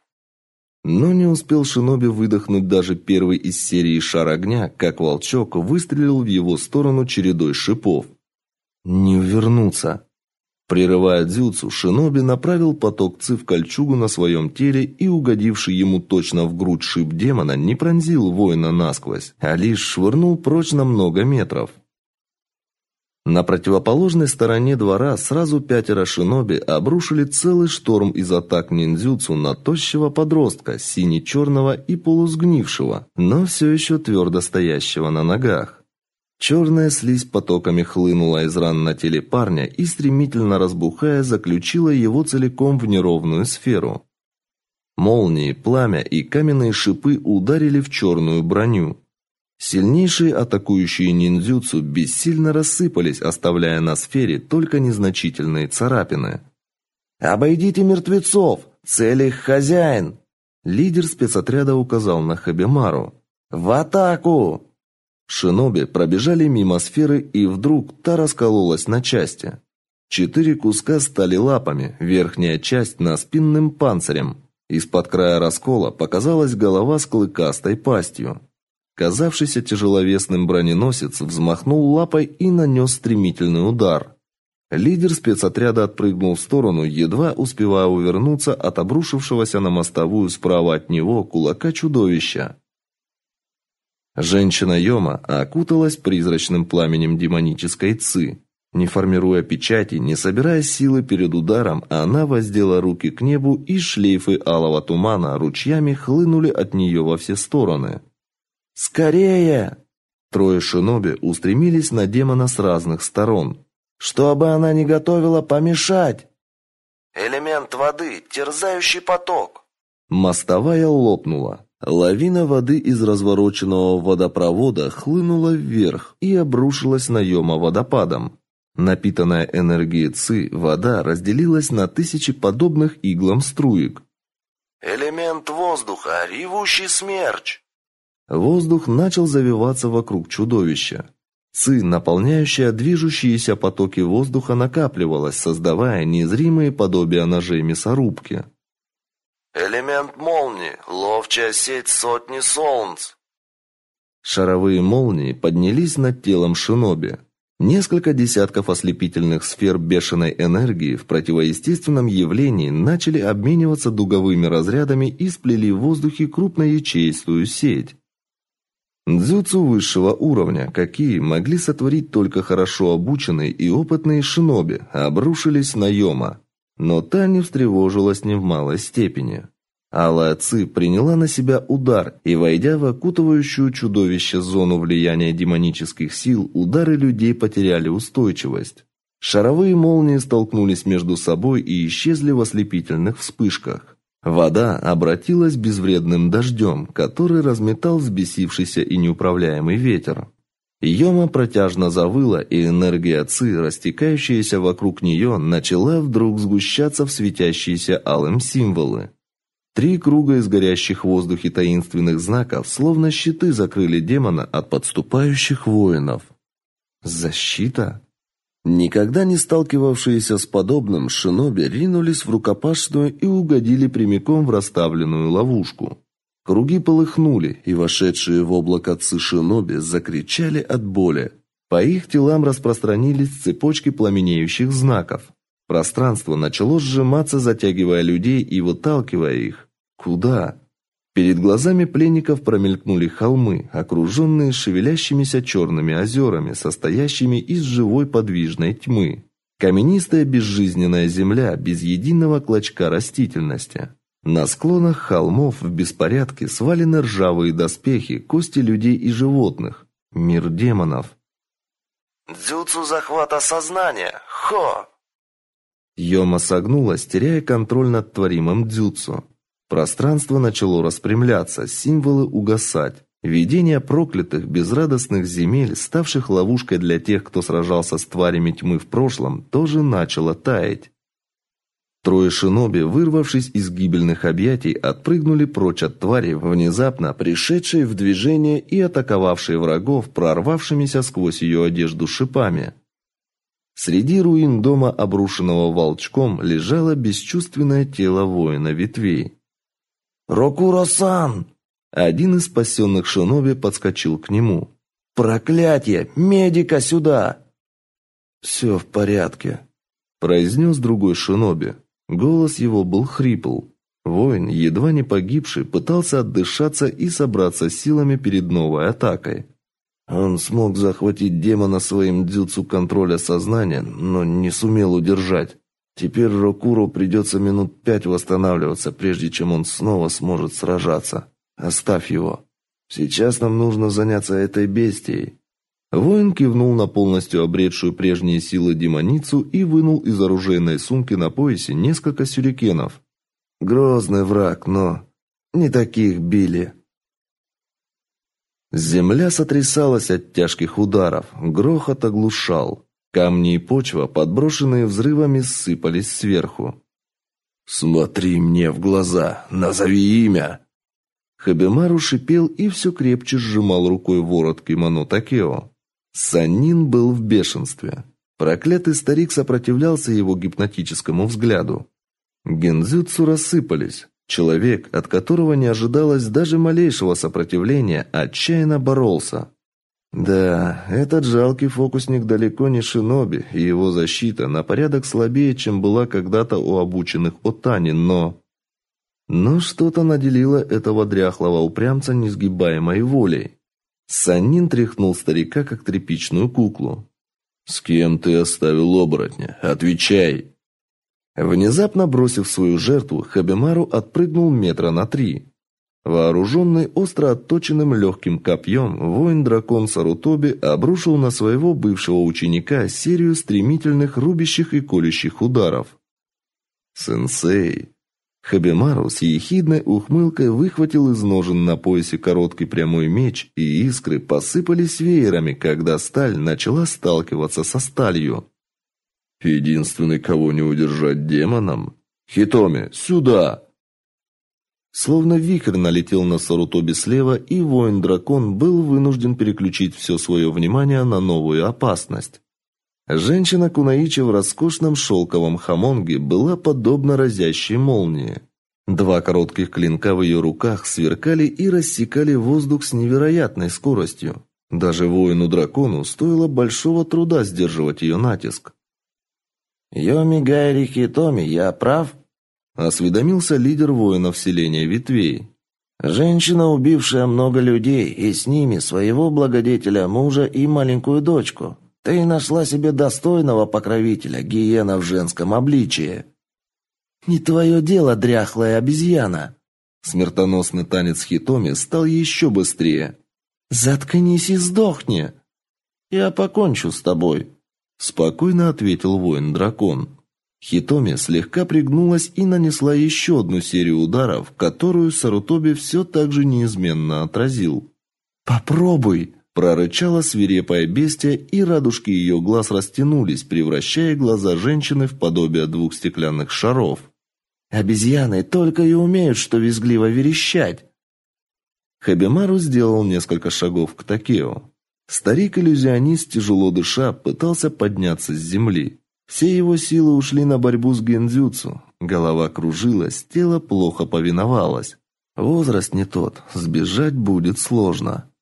Но не успел Шиноби выдохнуть даже первый из серии шар огня, как волчок выстрелил в его сторону чередой шипов. Не увернуться. Прерывая дзюцу, Шиноби направил поток ци в кольчугу на своем теле и угодивший ему точно в грудь шип демона не пронзил воина насквозь, а лишь швырнул прочь на много метров. На противоположной стороне двора сразу пятеро шиноби обрушили целый шторм из атак ниндзюцу на тощего подростка, сине-черного и полусгнившего, но все еще твердо стоящего на ногах. Черная слизь потоками хлынула из ран на теле парня и, стремительно разбухая, заключила его целиком в неровную сферу. Молнии, пламя и каменные шипы ударили в черную броню. Сильнейшие атакующие ниндзюцу бессильно рассыпались, оставляя на сфере только незначительные царапины. «Обойдите мертвецов! Цель их хозяин!» Лидер спецотряда указал на Хабимару. «В атаку!» Шиноби пробежали мимо сферы, и вдруг та раскололась на части. Четыре куска стали лапами, верхняя часть на спинным панцирем. Из-под края раскола показалась голова с клыкастой пастью. Казавшийся тяжеловесным броненосец взмахнул лапой и нанес стремительный удар. Лидер спецотряда отпрыгнул в сторону, едва успевая увернуться от обрушившегося на мостовую справа от него кулака чудовища. Женщина Йома окуталась призрачным пламенем демонической ци. Не формируя печати, не собирая силы перед ударом, она воздела руки к небу, и шлейфы алого тумана ручьями хлынули от нее во все стороны. Скорее! Трое шиноби устремились на демона с разных сторон. Чтобы она не готовила помешать. Элемент воды, терзающий поток. Мостовая лопнула. Лавина воды из развороченного водопровода хлынула вверх и обрушилась на Йома водопадом. Напитанная энергией ци, вода разделилась на тысячи подобных иглам струек. Элемент воздуха, ревущий смерч. Воздух начал завиваться вокруг чудовища. Ци, наполняющая движущиеся потоки воздуха, накапливалась, создавая незримые подобия ножей мясорубки. Элемент молнии, ловчая сеть сотни солнц. Шаровые молнии поднялись над телом шиноби. Несколько десятков ослепительных сфер бешеной энергии в противоестественном явлении начали обмениваться дуговыми разрядами и сплели в воздухе крупноячеистую сеть. Дзюцу высшего уровня, какие могли сотворить только хорошо обученные и опытные шиноби, обрушились на Йома. Но та не встревожилась ни в малой степени. Алая Ци приняла на себя удар, и, войдя в окутывающую чудовище зону влияния демонических сил, удары людей потеряли устойчивость. Шаровые молнии столкнулись между собой и исчезли в ослепительных вспышках. Вода обратилась безвредным дождем, который разметал взбесившийся и неуправляемый ветер. Йома протяжно завыла, и энергия Ци, растекающаяся вокруг нее, начала вдруг сгущаться в светящиеся алым символы. Три круга из горящих в воздухе таинственных знаков, словно щиты, закрыли демона от подступающих воинов. Защита? Никогда не сталкивавшиеся с подобным шиноби ринулись в рукопашную и угодили прямиком в расставленную ловушку. Круги полыхнули, и вошедшие в облако цишиноби закричали от боли. По их телам распространились цепочки пламенеющих знаков. Пространство начало сжиматься, затягивая людей и выталкивая их. Куда? Перед глазами пленников промелькнули холмы, окруженные шевелящимися черными озерами, состоящими из живой подвижной тьмы. Каменистая безжизненная земля без единого клочка растительности. На склонах холмов в беспорядке свалены ржавые доспехи, кости людей и животных. Мир демонов. «Дзюцу захвата сознания! Хо!» Йома согнулась, теряя контроль над творимым дзюцу. Пространство начало распрямляться, символы угасать. Видение проклятых, безрадостных земель, ставших ловушкой для тех, кто сражался с тварями тьмы в прошлом, тоже начало таять. Трое шиноби, вырвавшись из гибельных объятий, отпрыгнули прочь от твари, внезапно пришедшей в движение и атаковавшей врагов, прорвавшимися сквозь ее одежду шипами. Среди руин дома, обрушенного волчком, лежало бесчувственное тело воина ветвей. «Рокуро-сан!» Один из спасенных шиноби подскочил к нему. «Проклятье! Медика сюда!» «Все в порядке», – произнес другой шиноби. Голос его был хрипл. Воин, едва не погибший, пытался отдышаться и собраться силами перед новой атакой. Он смог захватить демона своим дзюцу контроля сознания, но не сумел удержать. Теперь Рокуру придется минут пять восстанавливаться, прежде чем он снова сможет сражаться. Оставь его. Сейчас нам нужно заняться этой бестией. Воин кивнул на полностью обретшую прежние силы демоницу и вынул из оружейной сумки на поясе несколько сюрикенов. Грозный враг, но не таких били. Земля сотрясалась от тяжких ударов, грохот оглушал. Камни и почва, подброшенные взрывами, сыпались сверху. «Смотри мне в глаза, назови имя!» Хабимару шипел и все крепче сжимал рукой ворот кимоно Такео. Санин был в бешенстве. Проклятый старик сопротивлялся его гипнотическому взгляду. Гензюцу рассыпались. Человек, от которого не ожидалось даже малейшего сопротивления, отчаянно боролся. Да, этот жалкий фокусник далеко не шиноби, и его защита на порядок слабее, чем была когда-то у обученных Отани, но... Но что-то наделило этого дряхлого упрямца несгибаемой волей. Саннин тряхнул старика, как тряпичную куклу. «С кем ты оставил оборотня? Отвечай!» Внезапно бросив свою жертву, Хабимару отпрыгнул метра на три. Вооруженный остро отточенным легким копьем, воин-дракон Сарутоби обрушил на своего бывшего ученика серию стремительных рубящих и колющих ударов. «Сенсей!» Хабимару с ехидной ухмылкой выхватил из ножен на поясе короткий прямой меч, и искры посыпались веерами, когда сталь начала сталкиваться со сталью. Единственный, кого не удержать демоном? Хитоми, сюда! Словно вихрь налетел на Сарутоби слева, и воин-дракон был вынужден переключить все свое внимание на новую опасность. Женщина Кунаичи в роскошном шелковом хамонге была подобна разящей молнии. Два коротких клинка в ее руках сверкали и рассекали воздух с невероятной скоростью. Даже воину-дракону стоило большого труда сдерживать ее натиск. «Йоми Гайри Хитоми, я прав?» – осведомился лидер воинов селения Ветвей. «Женщина, убившая много людей, и с ними своего благодетеля мужа и маленькую дочку. Ты нашла себе достойного покровителя, гиена в женском обличии. Не твое дело, дряхлая обезьяна. Смертоносный танец Хитоми стал еще быстрее. Заткнись и сдохни. Я покончу с тобой, спокойно ответил воин-дракон. Хитоми слегка пригнулась и нанесла еще одну серию ударов, которую Сарутоби все так же неизменно отразил. «Попробуй!» Прорычала свирепое бестия, и радужки ее глаз растянулись, превращая глаза женщины в подобие двух стеклянных шаров. «Обезьяны только и умеют, что визгливо верещать!» Хабимару сделал несколько шагов к Такео. Старик-иллюзионист, тяжело дыша, пытался подняться с земли. Все его силы ушли на борьбу с гендзюцу. Голова кружилась, тело плохо повиновалось. Возраст не тот, сбежать будет сложно.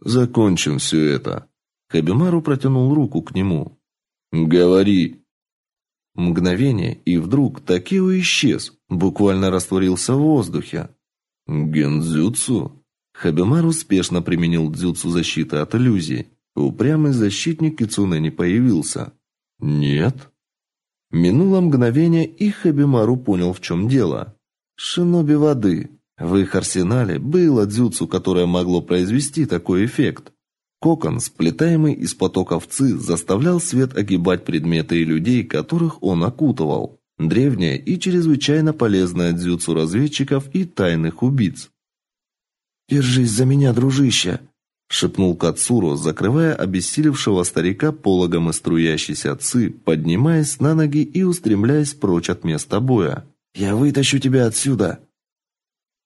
Закончим все это. Хабимару протянул руку к нему. Говори. Мгновение, и вдруг Такео исчез, буквально растворился в воздухе. Гензюцу? Хабимару успешно применил дзюцу защиты от иллюзий. Упрямый защитник Кицуне не появился. Нет. Минуло мгновение, и Хабимару понял, в чем дело. Шиноби воды. В их арсенале было дзюцу, которое могло произвести такой эффект. Кокон, сплетаемый из потоков ци, заставлял свет огибать предметы и людей, которых он окутывал. Древняя и чрезвычайно полезная дзюцу разведчиков и тайных убийц. «Держись за меня, дружище!» — шепнул Кацуро, закрывая обессилевшего старика пологом из струящейся ци, поднимаясь на ноги и устремляясь прочь от места боя. «Я вытащу тебя отсюда!»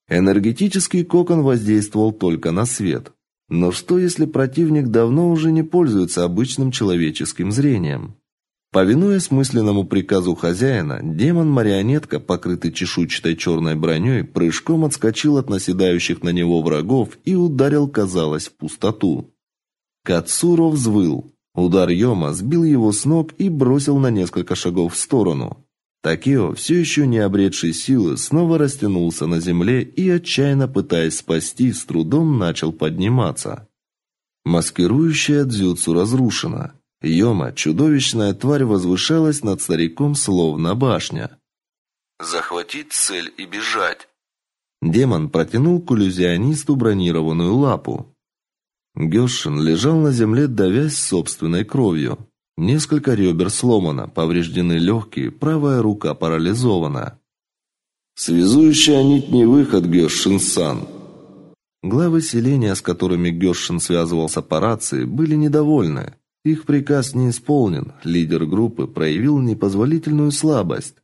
Энергетический кокон воздействовал только на свет. Но что, если противник давно уже не пользуется обычным человеческим зрением? Повинуясь мысленному приказу хозяина, демон-марионетка, покрытый чешуйчатой черной броней, прыжком отскочил от наседающих на него врагов и ударил, казалось, в пустоту. Кацуро взвыл. Удар Йома сбил его с ног и бросил на несколько шагов в сторону. Такео, все еще не обретший силы, снова растянулся на земле и, отчаянно пытаясь спасти, с трудом начал подниматься. Маскирующая дзюцу разрушена. Йома, чудовищная тварь, возвышалась над стариком словно башня. «Захватить цель и бежать!» Демон протянул к иллюзионисту бронированную лапу. Гёшин лежал на земле, давясь собственной кровью. Несколько ребер сломано, повреждены легкие, правая рука парализована. «Связующая нить не выход, Гёшин-сан!» Главы селения, с которыми Гёшин связывался по рации, были недовольны. Их приказ не исполнен. Лидер группы проявил непозволительную слабость.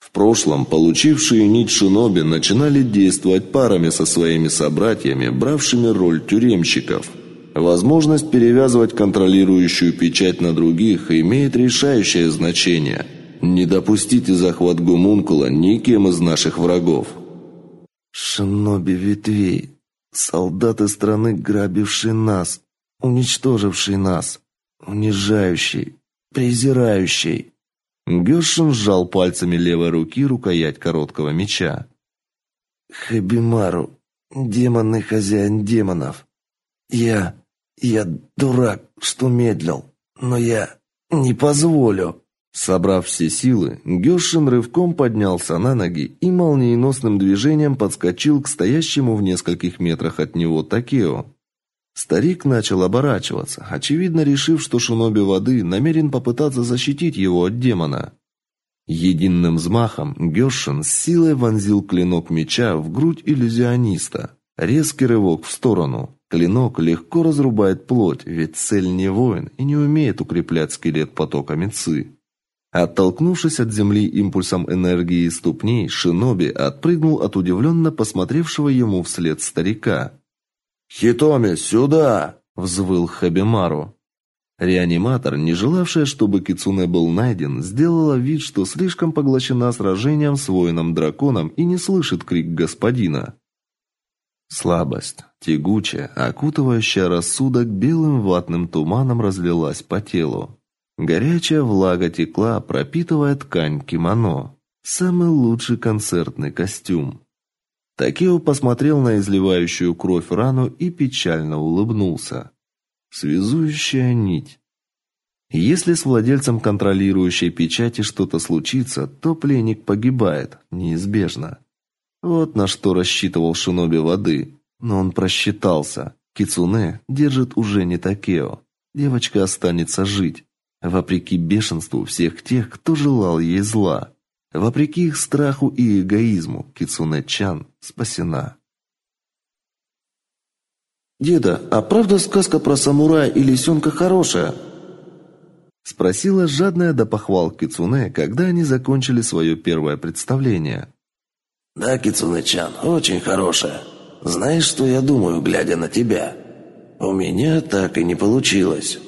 В прошлом получившие нить шиноби начинали действовать парами со своими собратьями, бравшими роль тюремщиков. Возможность перевязывать контролирующую печать на других имеет решающее значение. Не допустите захват гумункула никем из наших врагов. Шиноби ветвей, солдаты страны, грабившие нас, уничтожившие нас унижающий, презирающий. Гершин сжал пальцами левой руки рукоять короткого меча. Хабимару, демонный хозяин демонов. Я... я дурак, что медлил, но я не позволю. Собрав все силы, Гершин рывком поднялся на ноги и молниеносным движением подскочил к стоящему в нескольких метрах от него Такео. Старик начал оборачиваться, очевидно решив, что шиноби воды намерен попытаться защитить его от демона. Единым взмахом Гершин с силой вонзил клинок меча в грудь иллюзиониста. Резкий рывок в сторону. Клинок легко разрубает плоть, ведь цель не воин и не умеет укреплять скелет потоками ци. Оттолкнувшись от земли импульсом энергии ступней, шиноби отпрыгнул от удивленно посмотревшего ему вслед старика. «Хитоми, сюда!» – взвыл Хабимару. Реаниматор, не желавшая, чтобы Кицуне был найден, сделала вид, что слишком поглощена сражением с воином-драконом и не слышит крик господина. Слабость, тягучая, окутывающая рассудок белым ватным туманом разлилась по телу. Горячая влага текла, пропитывая ткань кимоно. Самый лучший концертный костюм. Такео посмотрел на изливающую кровь рану и печально улыбнулся. Связующая нить. Если с владельцем контролирующей печати что-то случится, то пленник погибает, неизбежно. Вот на что рассчитывал шиноби воды, но он просчитался. Кицуне держит уже не Такео. Девочка останется жить, вопреки бешенству всех тех, кто желал ей зла. Вопреки их страху и эгоизму, Кицуне-чан спасена. «Деда, а правда сказка про самурая и лисенка хорошая?» Спросила жадная до похвал Кицуне, когда они закончили свое первое представление. «Да, Кицуне-чан, очень хорошая. Знаешь, что я думаю, глядя на тебя? У меня так и не получилось.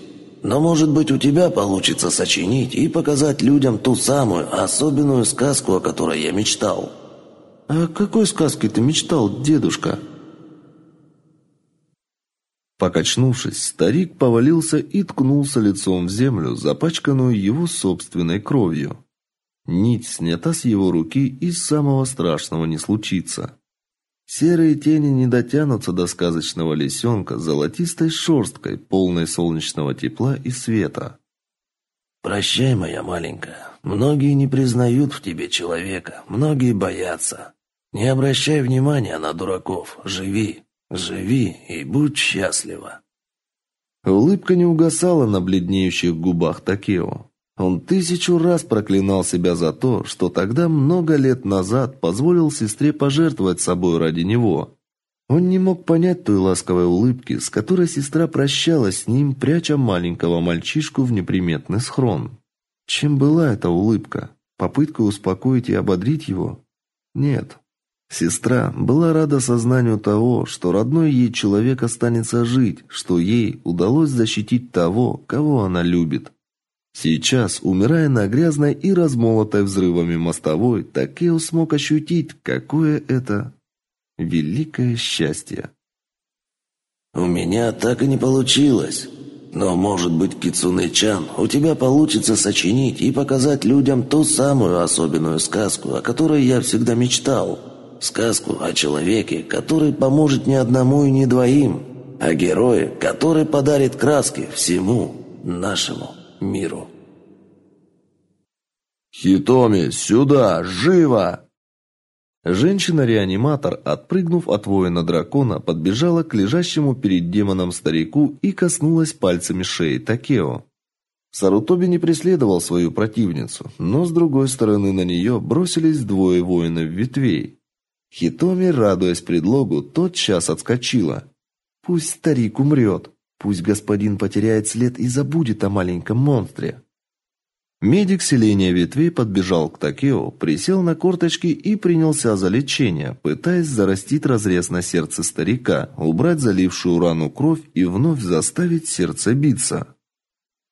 Но, может быть, у тебя получится сочинить и показать людям ту самую особенную сказку, о которой я мечтал». «О какой сказке ты мечтал, дедушка?» Покачнувшись, старик повалился и ткнулся лицом в землю, запачканную его собственной кровью. Нить снята с его руки, и самого страшного не случится. Серые тени не дотянутся до сказочного лисенка золотистой шерсткой, полной солнечного тепла и света. «Прощай, моя маленькая. Многие не признают в тебе человека, многие боятся. Не обращай внимания на дураков, живи, живи и будь счастлива». Улыбка не угасала на бледнеющих губах Такео. Он тысячу раз проклинал себя за то, что тогда много лет назад позволил сестре пожертвовать собой ради него. Он не мог понять той ласковой улыбки, с которой сестра прощалась с ним, пряча маленького мальчишку в неприметный схрон. Чем была эта улыбка? Попытка успокоить и ободрить его? Нет. Сестра была рада сознанию того, что родной ей человек останется жить, что ей удалось защитить того, кого она любит. Сейчас, умирая на грязной и размолотой взрывами мостовой, Такео смог ощутить, какое это великое счастье. «У меня так и не получилось. Но, может быть, Кицуне-чан, у тебя получится сочинить и показать людям ту самую особенную сказку, о которой я всегда мечтал. Сказку о человеке, который поможет не одному и не двоим, о герое, который подарит краски всему нашему миру. «Хитоми, сюда! Живо!» Женщина-реаниматор, отпрыгнув от воина-дракона, подбежала к лежащему перед демоном старику и коснулась пальцами шеи Такео. Сарутоби не преследовал свою противницу, но с другой стороны на нее бросились двое воинов ветвей. Хитоми, радуясь предлогу, тотчас отскочила. «Пусть старик умрет!» Пусть господин потеряет след и забудет о маленьком монстре. Медик селения ветвей подбежал к Такео, присел на корточки и принялся за лечение, пытаясь зарастить разрез на сердце старика, убрать залившую рану кровь и вновь заставить сердце биться.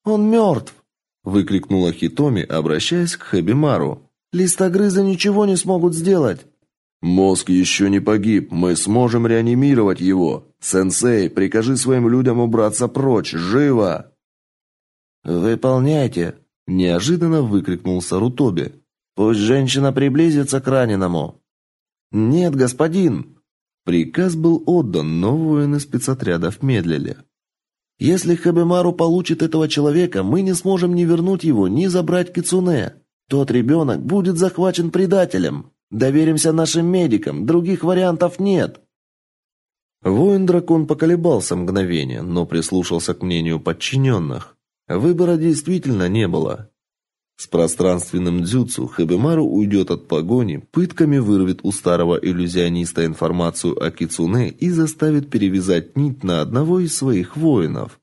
«Он мертв!» – выкрикнула Хитоми, обращаясь к Хэбимару. «Листогрызы ничего не смогут сделать!» «Мозг еще не погиб, мы сможем реанимировать его!» «Сенсей, прикажи своим людям убраться прочь! Живо!» «Выполняйте!» – неожиданно выкрикнул Сарутоби. «Пусть женщина приблизится к раненому!» «Нет, господин!» Приказ был отдан, но воины спецотрядов медлили. «Если Хабемару получит этого человека, мы не сможем ни вернуть его, ни забрать Кицуне. Тот ребенок будет захвачен предателем. Доверимся нашим медикам, других вариантов нет!» Воин-дракон поколебался мгновение, но прислушался к мнению подчиненных. Выбора действительно не было. С пространственным дзюцу Хэбемару уйдет от погони, пытками вырвет у старого иллюзиониста информацию о Кицуне и заставит перевязать нить на одного из своих воинов.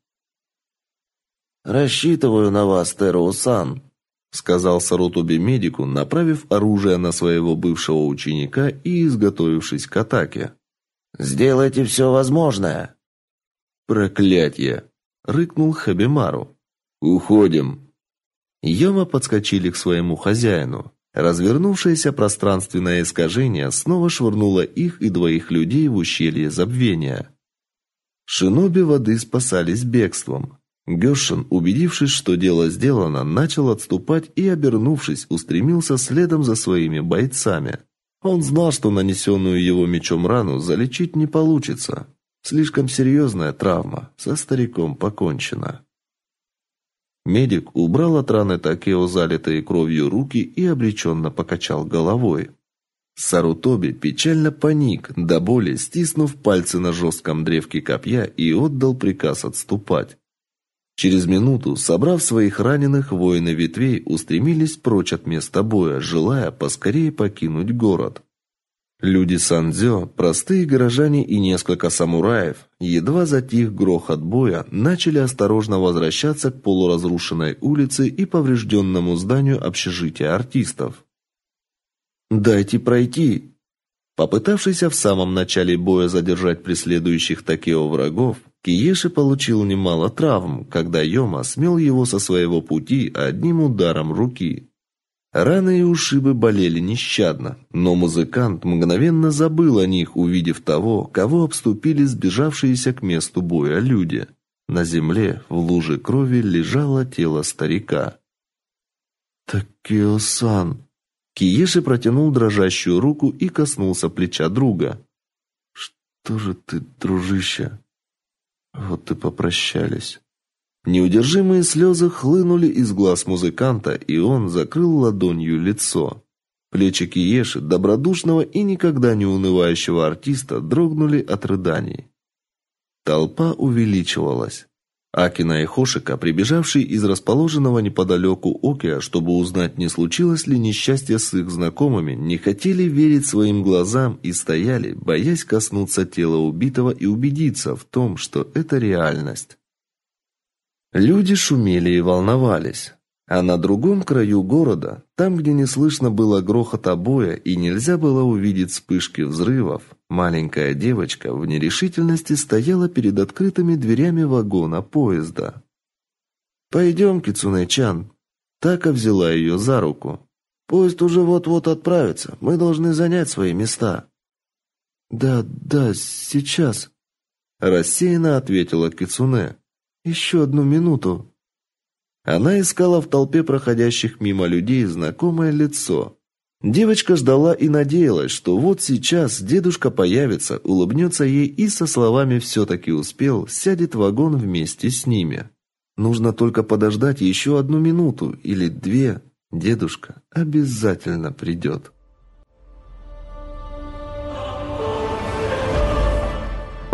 «Рассчитываю на вас, Тероу-сан», — сказал Сарутоби медику, направив оружие на своего бывшего ученика и изготовившись к атаке. Сделайте все возможное. Проклятье, рыкнул Хабимару. Уходим. Йома подскочили к своему хозяину. Развернувшееся пространственное искажение снова швырнуло их и двоих людей в ущелье забвения. Шиноби воды спасались бегством. Гёшин, убедившись, что дело сделано, начал отступать и, обернувшись, устремился следом за своими бойцами. Он знал, что нанесенную его мечом рану залечить не получится. Слишком серьезная травма, со стариком покончено. Медик убрал от раны Такео залитые кровью руки и обреченно покачал головой. Сарутоби печально паник, до боли стиснув пальцы на жестком древке копья и отдал приказ отступать. Через минуту, собрав своих раненых, воины ветвей устремились прочь от места боя, желая поскорее покинуть город. Люди Сандзё, простые горожане и несколько самураев, едва затих грохот боя, начали осторожно возвращаться к полуразрушенной улице и поврежденному зданию общежития артистов. «Дайте пройти!» Попытавшийся в самом начале боя задержать преследующих Такео врагов, Киеши получил немало травм, когда Йома смел его со своего пути одним ударом руки. Раны и ушибы болели нещадно, но музыкант мгновенно забыл о них, увидев того, кого обступили сбежавшиеся к месту боя люди. На земле в луже крови лежало тело старика. «Такео-сан!» Киеши протянул дрожащую руку и коснулся плеча друга. «Что же ты, дружище?» Вот и попрощались. Неудержимые слезы хлынули из глаз музыканта, и он закрыл ладонью лицо. Плечи Киеши, добродушного и никогда не унывающего артиста, дрогнули от рыданий. Толпа увеличивалась. Акина и Хошика, прибежавшие из расположенного неподалеку Океа, чтобы узнать, не случилось ли несчастье с их знакомыми, не хотели верить своим глазам и стояли, боясь коснуться тела убитого и убедиться в том, что это реальность. Люди шумели и волновались. А на другом краю города, там, где не слышно было грохота боя и нельзя было увидеть вспышки взрывов, маленькая девочка в нерешительности стояла перед открытыми дверями вагона поезда. «Пойдем, Кицунэ-чан». Така взяла ее за руку. «Поезд уже вот-вот отправится. Мы должны занять свои места». «Да, да, сейчас», – рассеянно ответила Кицунэ. Еще одну минуту. Она искала в толпе проходящих мимо людей знакомое лицо. Девочка ждала и надеялась, что вот сейчас дедушка появится, улыбнется ей и со словами «все-таки успел» сядет в вагон вместе с ними. Нужно только подождать еще одну минуту или две. Дедушка обязательно придет.